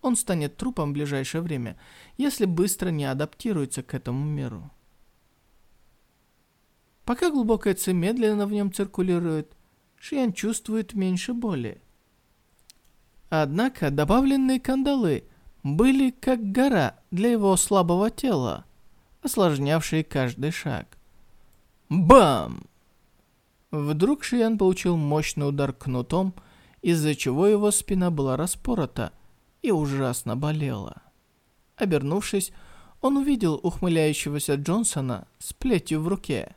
он станет трупом в ближайшее время, если быстро не адаптируется к этому миру. Пока глубокая ци медленно в нем циркулирует, Шиян чувствует меньше боли. Однако добавленные кандалы были как гора для его слабого тела, осложнявшие каждый шаг. Бам! Вдруг Шиян получил мощный удар кнутом, из-за чего его спина была распорота, и ужасно болела. Обернувшись, он увидел ухмыляющегося Джонсона с плетью в руке.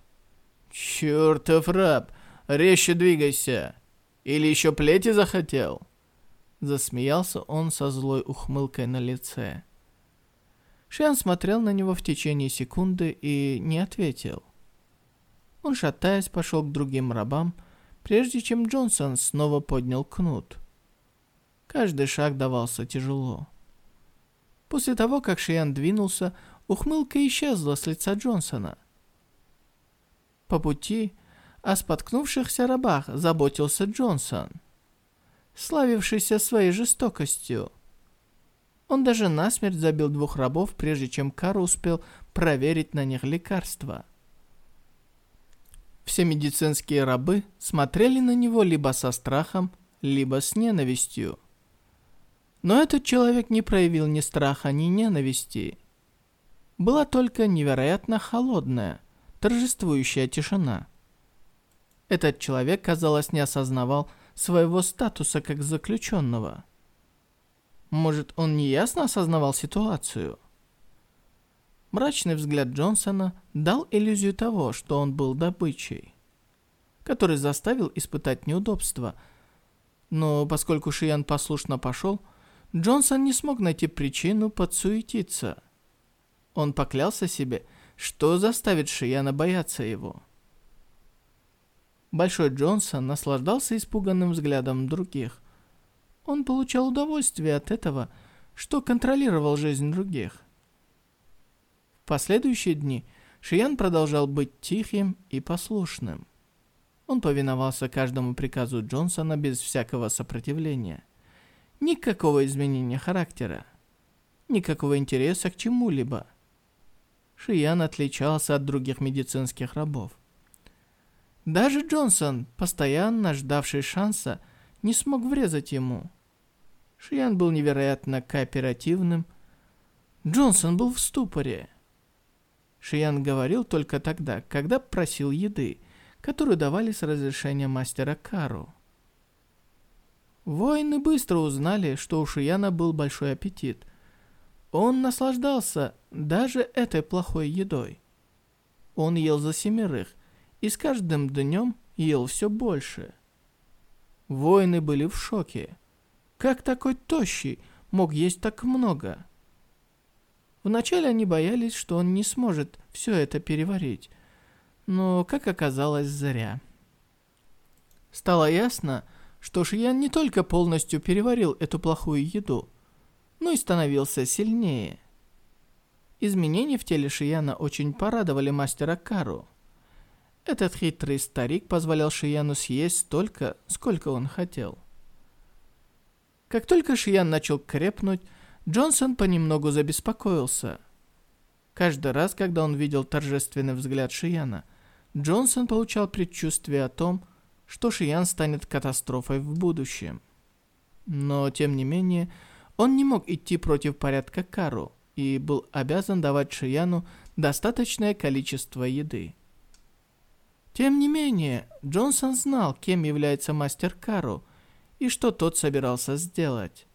«Чёртов раб! Резче двигайся! Или еще плети захотел?» Засмеялся он со злой ухмылкой на лице. Шиан смотрел на него в течение секунды и не ответил. Он, шатаясь, пошел к другим рабам, прежде чем Джонсон снова поднял кнут. Каждый шаг давался тяжело. После того, как Шиян двинулся, ухмылка исчезла с лица Джонсона. По пути о споткнувшихся рабах заботился Джонсон, славившийся своей жестокостью. Он даже насмерть забил двух рабов, прежде чем Кар успел проверить на них лекарства. Все медицинские рабы смотрели на него либо со страхом, либо с ненавистью. Но этот человек не проявил ни страха, ни ненависти. Была только невероятно холодная, торжествующая тишина. Этот человек, казалось, не осознавал своего статуса как заключенного. Может, он неясно осознавал ситуацию? Мрачный взгляд Джонсона дал иллюзию того, что он был добычей, который заставил испытать неудобства. Но поскольку Шиян послушно пошел, Джонсон не смог найти причину подсуетиться. Он поклялся себе, что заставит Шияна бояться его. Большой Джонсон наслаждался испуганным взглядом других. Он получал удовольствие от этого, что контролировал жизнь других. В последующие дни Шиян продолжал быть тихим и послушным. Он повиновался каждому приказу Джонсона без всякого сопротивления. Никакого изменения характера. Никакого интереса к чему-либо. Шиян отличался от других медицинских рабов. Даже Джонсон, постоянно ждавший шанса, не смог врезать ему. Шиян был невероятно кооперативным. Джонсон был в ступоре. Шиян говорил только тогда, когда просил еды, которую давали с разрешения мастера Кару. Воины быстро узнали, что у Шияна был большой аппетит. Он наслаждался даже этой плохой едой. Он ел за семерых и с каждым днем ел все больше. Воины были в шоке. Как такой тощий мог есть так много? Вначале они боялись, что он не сможет все это переварить, но, как оказалось, зря. Стало ясно, что Шиян не только полностью переварил эту плохую еду, но и становился сильнее. Изменения в теле Шияна очень порадовали мастера Кару. Этот хитрый старик позволял Шияну съесть столько, сколько он хотел. Как только Шиян начал крепнуть, Джонсон понемногу забеспокоился. Каждый раз, когда он видел торжественный взгляд Шияна, Джонсон получал предчувствие о том, что Шиян станет катастрофой в будущем. Но, тем не менее, он не мог идти против порядка Кару и был обязан давать Шияну достаточное количество еды. Тем не менее, Джонсон знал, кем является мастер Кару и что тот собирался сделать.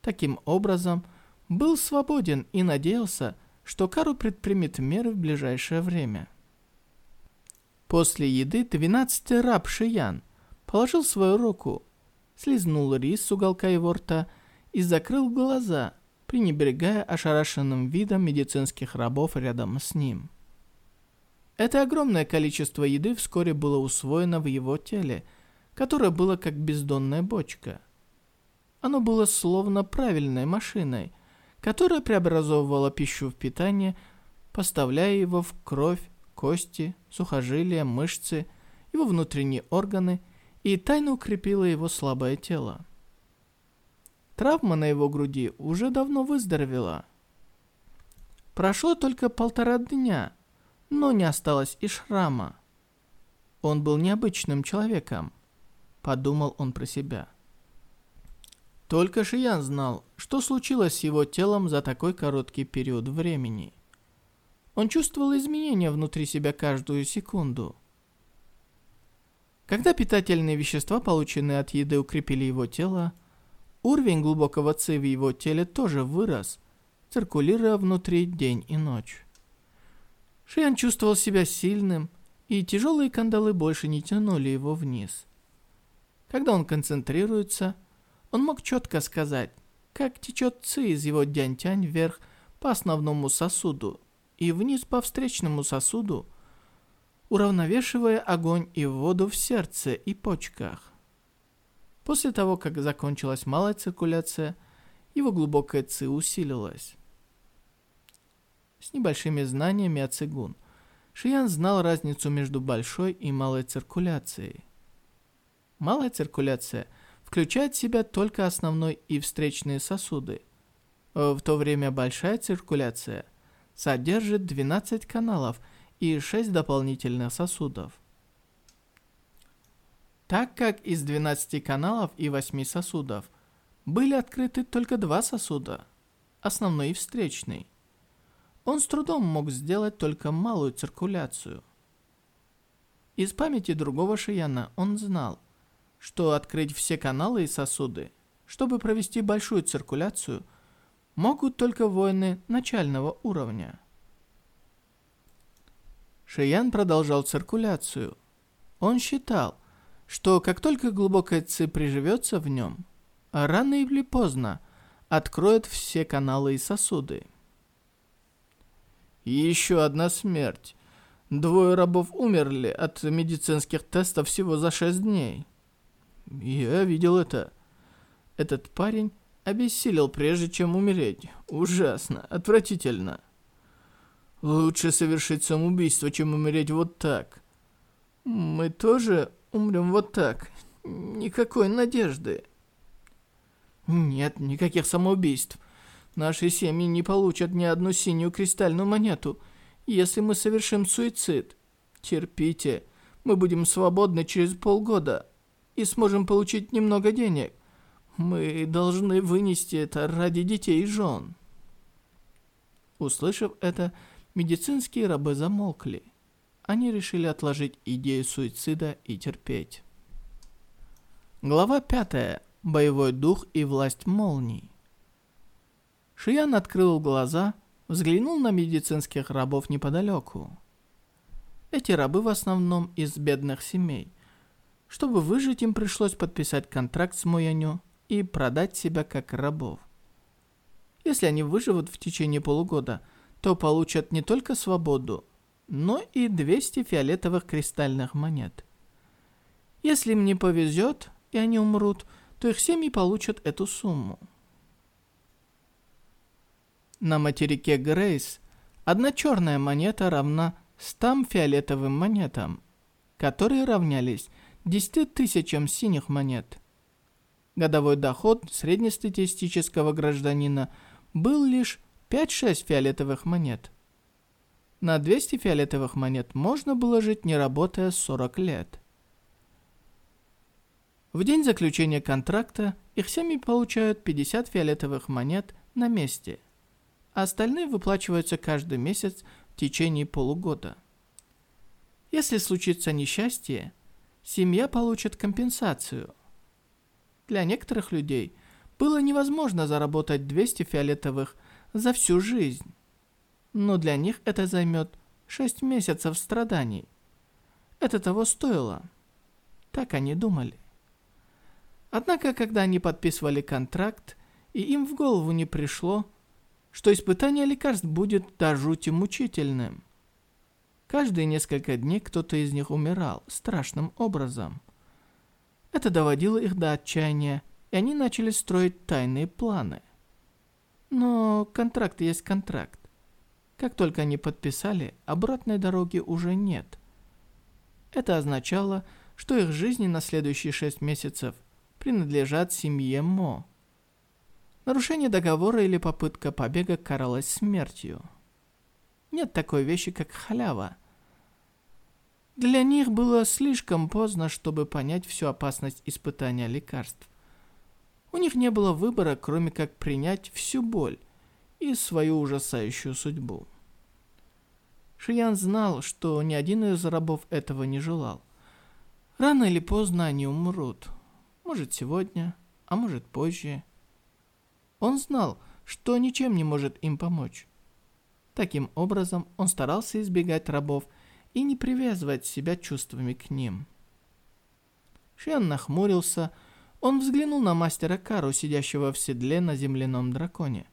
Таким образом, был свободен и надеялся, что Кару предпримет меры в ближайшее время. После еды двенадцатый раб Шиян положил свою руку, слезнул рис с уголка его рта и закрыл глаза, пренебрегая ошарашенным видом медицинских рабов рядом с ним. Это огромное количество еды вскоре было усвоено в его теле, которое было как бездонная бочка. Оно было словно правильной машиной, которая преобразовывала пищу в питание, поставляя его в кровь, кости, сухожилия, мышцы, его внутренние органы и тайно укрепила его слабое тело. Травма на его груди уже давно выздоровела. Прошло только полтора дня, но не осталось и шрама. Он был необычным человеком, подумал он про себя. Только Шиян знал, что случилось с его телом за такой короткий период времени. Он чувствовал изменения внутри себя каждую секунду. Когда питательные вещества, полученные от еды, укрепили его тело, уровень глубокого ци в его теле тоже вырос, циркулируя внутри день и ночь. Шиян чувствовал себя сильным, и тяжелые кандалы больше не тянули его вниз. Когда он концентрируется, он мог четко сказать, как течет ци из его дянь-тянь вверх по основному сосуду и вниз по встречному сосуду, уравновешивая огонь и воду в сердце и почках. После того, как закончилась малая циркуляция, его глубокая ци усилилась. С небольшими знаниями о цигун, Шиян знал разницу между большой и малой циркуляцией. Малая циркуляция включает в себя только основной и встречные сосуды, в то время большая циркуляция – содержит 12 каналов и 6 дополнительных сосудов. Так как из 12 каналов и 8 сосудов были открыты только два сосуда, основной и встречный, он с трудом мог сделать только малую циркуляцию. Из памяти другого Шияна он знал, что открыть все каналы и сосуды, чтобы провести большую циркуляцию – могут только воины начального уровня. Шиян продолжал циркуляцию. Он считал, что как только глубокая ци приживется в нем, рано или поздно откроет все каналы и сосуды. Еще одна смерть. Двое рабов умерли от медицинских тестов всего за шесть дней. Я видел это. Этот парень Обессилел, прежде чем умереть. Ужасно, отвратительно. Лучше совершить самоубийство, чем умереть вот так. Мы тоже умрем вот так. Никакой надежды. Нет, никаких самоубийств. Наши семьи не получат ни одну синюю кристальную монету, если мы совершим суицид. Терпите, мы будем свободны через полгода и сможем получить немного денег. Мы должны вынести это ради детей и жен. Услышав это, медицинские рабы замолкли. Они решили отложить идею суицида и терпеть. Глава 5. Боевой дух и власть молний. Шиян открыл глаза, взглянул на медицинских рабов неподалеку. Эти рабы в основном из бедных семей. Чтобы выжить, им пришлось подписать контракт с Мояню и продать себя как рабов. Если они выживут в течение полугода, то получат не только свободу, но и 200 фиолетовых кристальных монет. Если им не повезет, и они умрут, то их семьи получат эту сумму. На материке Грейс одна черная монета равна 100 фиолетовым монетам, которые равнялись 10 тысячам синих монет – годовой доход среднестатистического гражданина был лишь 5-6 фиолетовых монет. На 200 фиолетовых монет можно было жить, не работая 40 лет. В день заключения контракта их семьи получают 50 фиолетовых монет на месте. А остальные выплачиваются каждый месяц течение полугода. Если случится несчастье, семья получит компенсацию. Для некоторых людей было невозможно заработать 200 фиолетовых за всю жизнь. Но для них это займет 6 месяцев страданий. Это того стоило. Так они думали. Однако, когда они подписывали контракт, и им в голову не пришло, что испытание лекарств будет до жути мучительным. Каждые несколько дней кто-то из них умирал страшным образом. Это доводило их до отчаяния, и они начали строить тайные планы. Но контракт есть контракт. Как только они подписали, обратной дороги уже нет. Это означало, что их жизни на следующие шесть месяцев принадлежат семье Мо. Нарушение договора или попытка побега каралась смертью. Нет такой вещи, как халява. Для них было слишком поздно, чтобы понять всю опасность испытания лекарств. У них не было выбора, кроме как принять всю боль и свою ужасающую судьбу. Шиян знал, что ни один из рабов этого не желал. Рано или поздно они умрут. Может сегодня, а может позже. Он знал, что ничем не может им помочь. Таким образом, он старался избегать рабов и не привязывать себя чувствами к ним. Шиян нахмурился, он взглянул на мастера Кару, сидящего в седле на земляном драконе,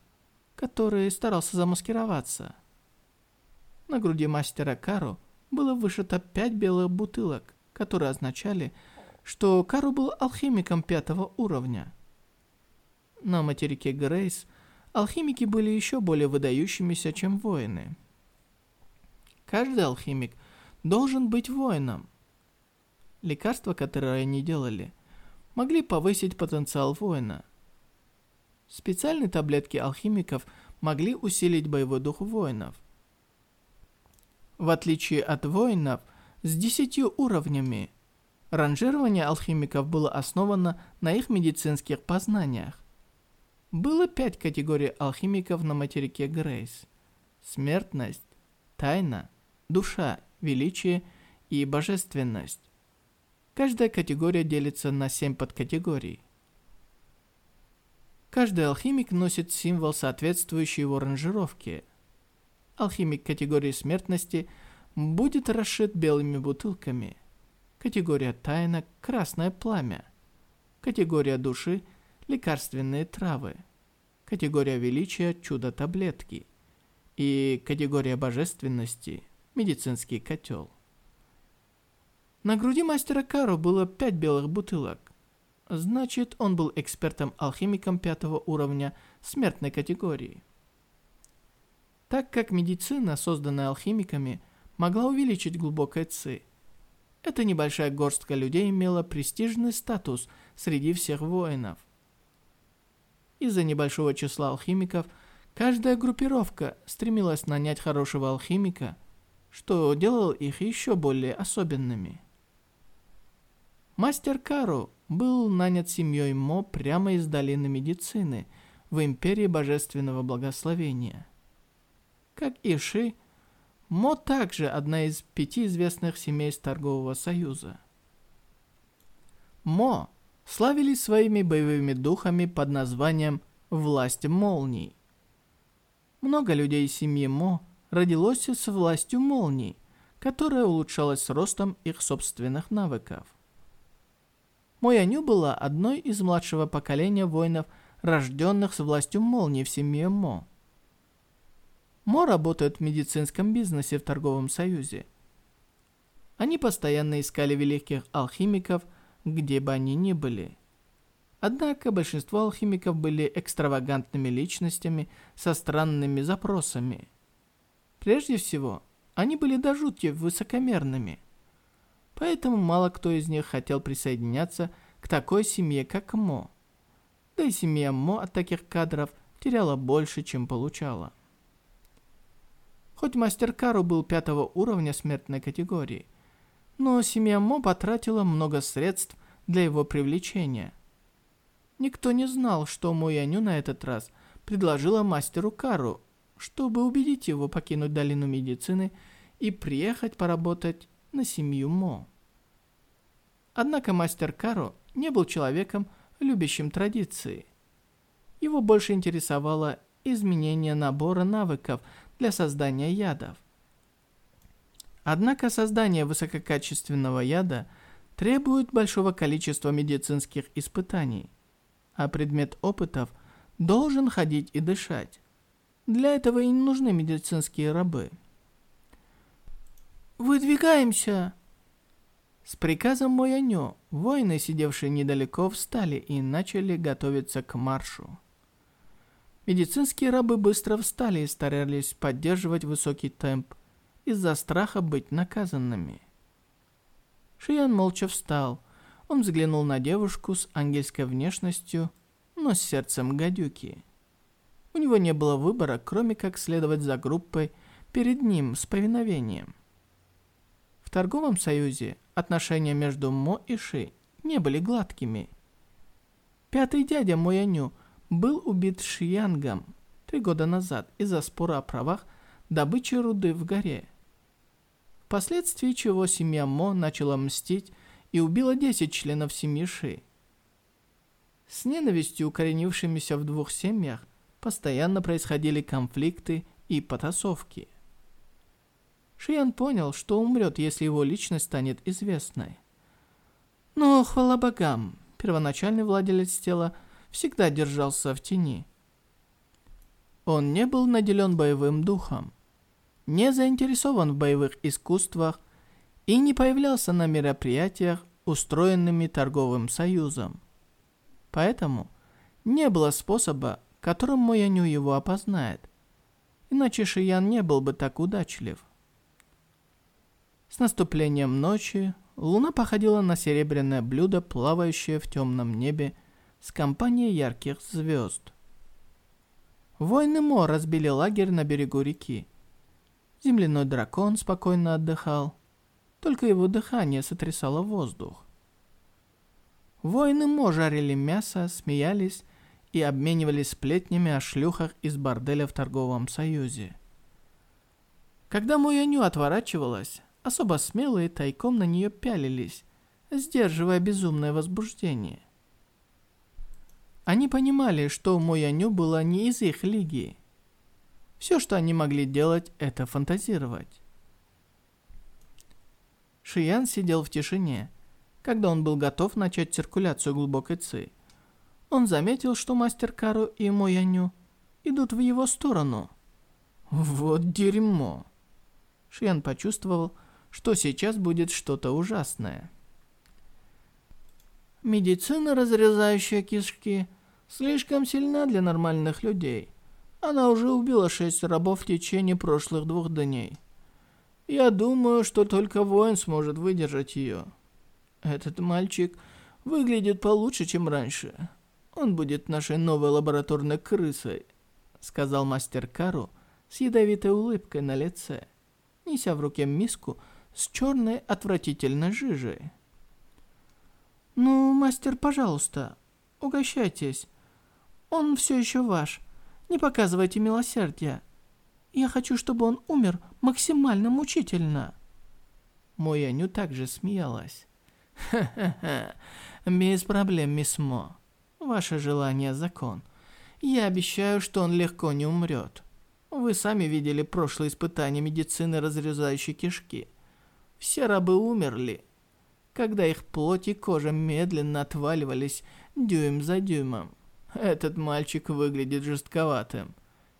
который старался замаскироваться. На груди мастера Кару было вышито пять белых бутылок, которые означали, что Кару был алхимиком пятого уровня. На материке Грейс алхимики были еще более выдающимися, чем воины. Каждый алхимик должен быть воином. Лекарства, которые они делали – могли повысить потенциал воина. Специальные таблетки алхимиков могли усилить боевой дух воинов. В отличие от воинов с десятью уровнями, ранжирование алхимиков было основано на их медицинских познаниях. Было пять категорий алхимиков на материке Грейс. Смертность, тайна, душа, величие и божественность. Каждая категория делится на 7 подкатегорий. Каждый алхимик носит символ, соответствующий его ранжировке. Алхимик категории смертности будет расшит белыми бутылками. Категория тайна – красное пламя. Категория души – лекарственные травы. Категория величия – чудо-таблетки. И категория божественности – медицинский котел. На груди мастера Каро было пять белых бутылок. Значит, он был экспертом-алхимиком пятого уровня смертной категории. Так как медицина, созданная алхимиками, могла увеличить глубокое ци, эта небольшая горстка людей имела престижный статус среди всех воинов. Из-за небольшого числа алхимиков, каждая группировка стремилась нанять хорошего алхимика, что делало их еще более особенными. Мастер Кару был нанят семьей Мо прямо из долины медицины в Империи Божественного Благословения. Как и Ши, Мо также одна из пяти известных семей торгового союза. Мо славились своими боевыми духами под названием «Власть молний». Много людей семьи Мо родилось с властью молний, которая улучшалась с ростом их собственных навыков. Моя Ню была одной из младшего поколения воинов, рожденных с властью молнии в семье Мо. Мо работает в медицинском бизнесе в торговом союзе. Они постоянно искали великих алхимиков, где бы они ни были. Однако большинство алхимиков были экстравагантными личностями со странными запросами. Прежде всего, они были до жути высокомерными – Поэтому мало кто из них хотел присоединяться к такой семье, как Мо. Да и семья Мо от таких кадров теряла больше, чем получала. Хоть мастер Кару был пятого уровня смертной категории, но семья Мо потратила много средств для его привлечения. Никто не знал, что Мо Яню на этот раз предложила мастеру Кару чтобы убедить его покинуть долину медицины и приехать поработать на семью Мо. Однако мастер Каро не был человеком, любящим традиции. Его больше интересовало изменение набора навыков для создания ядов. Однако создание высококачественного яда требует большого количества медицинских испытаний, а предмет опытов должен ходить и дышать. Для этого и не нужны медицинские рабы. «Выдвигаемся!» С приказом Мояню воины, сидевшие недалеко, встали и начали готовиться к маршу. Медицинские рабы быстро встали и старались поддерживать высокий темп из-за страха быть наказанными. Шиян молча встал. Он взглянул на девушку с ангельской внешностью, но с сердцем гадюки. У него не было выбора, кроме как следовать за группой перед ним с повиновением. В торговом союзе отношения между Мо и Ши не были гладкими. Пятый дядя Мояню был убит Шиянгом три года назад из-за спора о правах добычи руды в горе. Впоследствии чего семья Мо начала мстить и убила 10 членов семьи Ши. С ненавистью, укоренившимися в двух семьях, постоянно происходили конфликты и потасовки. Шиян понял, что умрет, если его личность станет известной. Но, хвала богам, первоначальный владелец тела всегда держался в тени. Он не был наделен боевым духом, не заинтересован в боевых искусствах и не появлялся на мероприятиях, устроенными торговым союзом. Поэтому не было способа которым Мояню его опознает. Иначе Шиян не был бы так удачлив. С наступлением ночи луна походила на серебряное блюдо, плавающее в темном небе с компанией ярких звезд. Воины Мо разбили лагерь на берегу реки. Земляной дракон спокойно отдыхал, только его дыхание сотрясало воздух. Воины жарили мясо, смеялись и обменивались сплетнями о шлюхах из борделя в торговом союзе. Когда Муяню отворачивалась, особо смелые тайком на нее пялились, сдерживая безумное возбуждение. Они понимали, что Муяню была не из их лиги. Все, что они могли делать, это фантазировать. Шиян сидел в тишине, когда он был готов начать циркуляцию глубокой ци – он заметил, что мастер Кару и Мояню идут в его сторону. Вот дерьмо. Шиян почувствовал, что сейчас будет что-то ужасное. Медицина, разрезающая кишки, слишком сильна для нормальных людей. Она уже убила шесть рабов в течение прошлых двух дней. Я думаю, что только воин сможет выдержать ее. Этот мальчик выглядит получше, чем раньше. Он будет нашей новой лабораторной крысой», — сказал мастер Кару с ядовитой улыбкой на лице, неся в руке миску с черной отвратительной жижей. «Ну, мастер, пожалуйста, угощайтесь. Он все еще ваш. Не показывайте милосердия. Я хочу, чтобы он умер максимально мучительно». Моя Ню также смеялась. «Ха-ха-ха, без проблем, мисс Мо. Ваше желание – закон. Я обещаю, что он легко не умрет. Вы сами видели прошлое испытание медицины, разрезающей кишки. Все рабы умерли, когда их плоть и кожа медленно отваливались дюйм за дюймом. Этот мальчик выглядит жестковатым.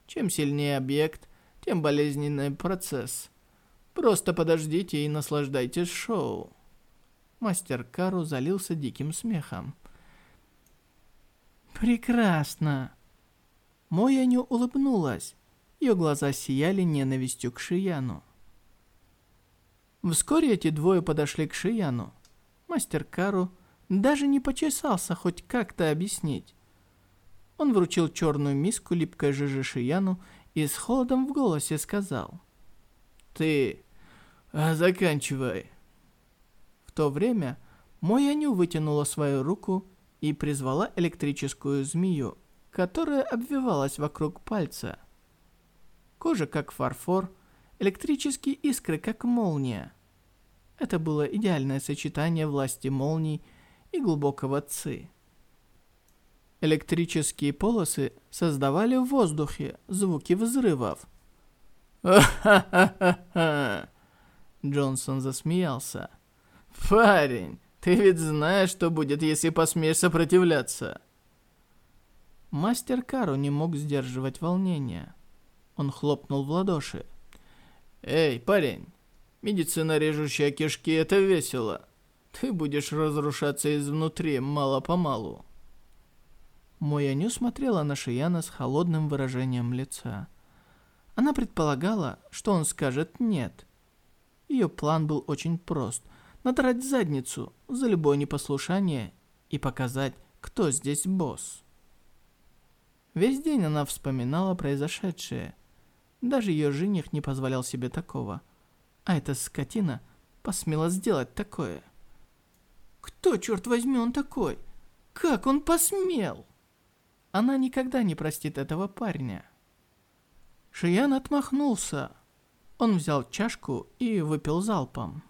Чем сильнее объект, тем болезненный процесс. Просто подождите и наслаждайтесь шоу. Мастер Кару залился диким смехом. «Прекрасно!» Мояню улыбнулась. Ее глаза сияли ненавистью к Шияну. Вскоре эти двое подошли к Шияну. Мастер Кару даже не почесался хоть как-то объяснить. Он вручил черную миску липкой жижи Шияну и с холодом в голосе сказал. «Ты... А, заканчивай!» В то время Мояню вытянула свою руку и призвала электрическую змею, которая обвивалась вокруг пальца. кожа как фарфор, электрические искры как молния. Это было идеальное сочетание власти молний и глубокого ци. Электрические полосы создавали в воздухе звуки взрывов. «Ха-ха-ха-ха!» Джонсон засмеялся. «Парень, ты ведь знаешь, что будет, если посмеешь сопротивляться?» Мастер Кару не мог сдерживать волнение. Он хлопнул в ладоши. «Эй, парень, медицина режущая кишки — это весело. Ты будешь разрушаться изнутри мало-помалу». Мояню смотрела на Шияна с холодным выражением лица. Она предполагала, что он скажет «нет». Ее план был очень прост – надрать задницу за любое непослушание и показать, кто здесь босс. Весь день она вспоминала произошедшее. Даже ее жених не позволял себе такого. А эта скотина посмела сделать такое. Кто, черт возьми, он такой? Как он посмел? Она никогда не простит этого парня. Шиян отмахнулся. Он взял чашку и выпил залпом.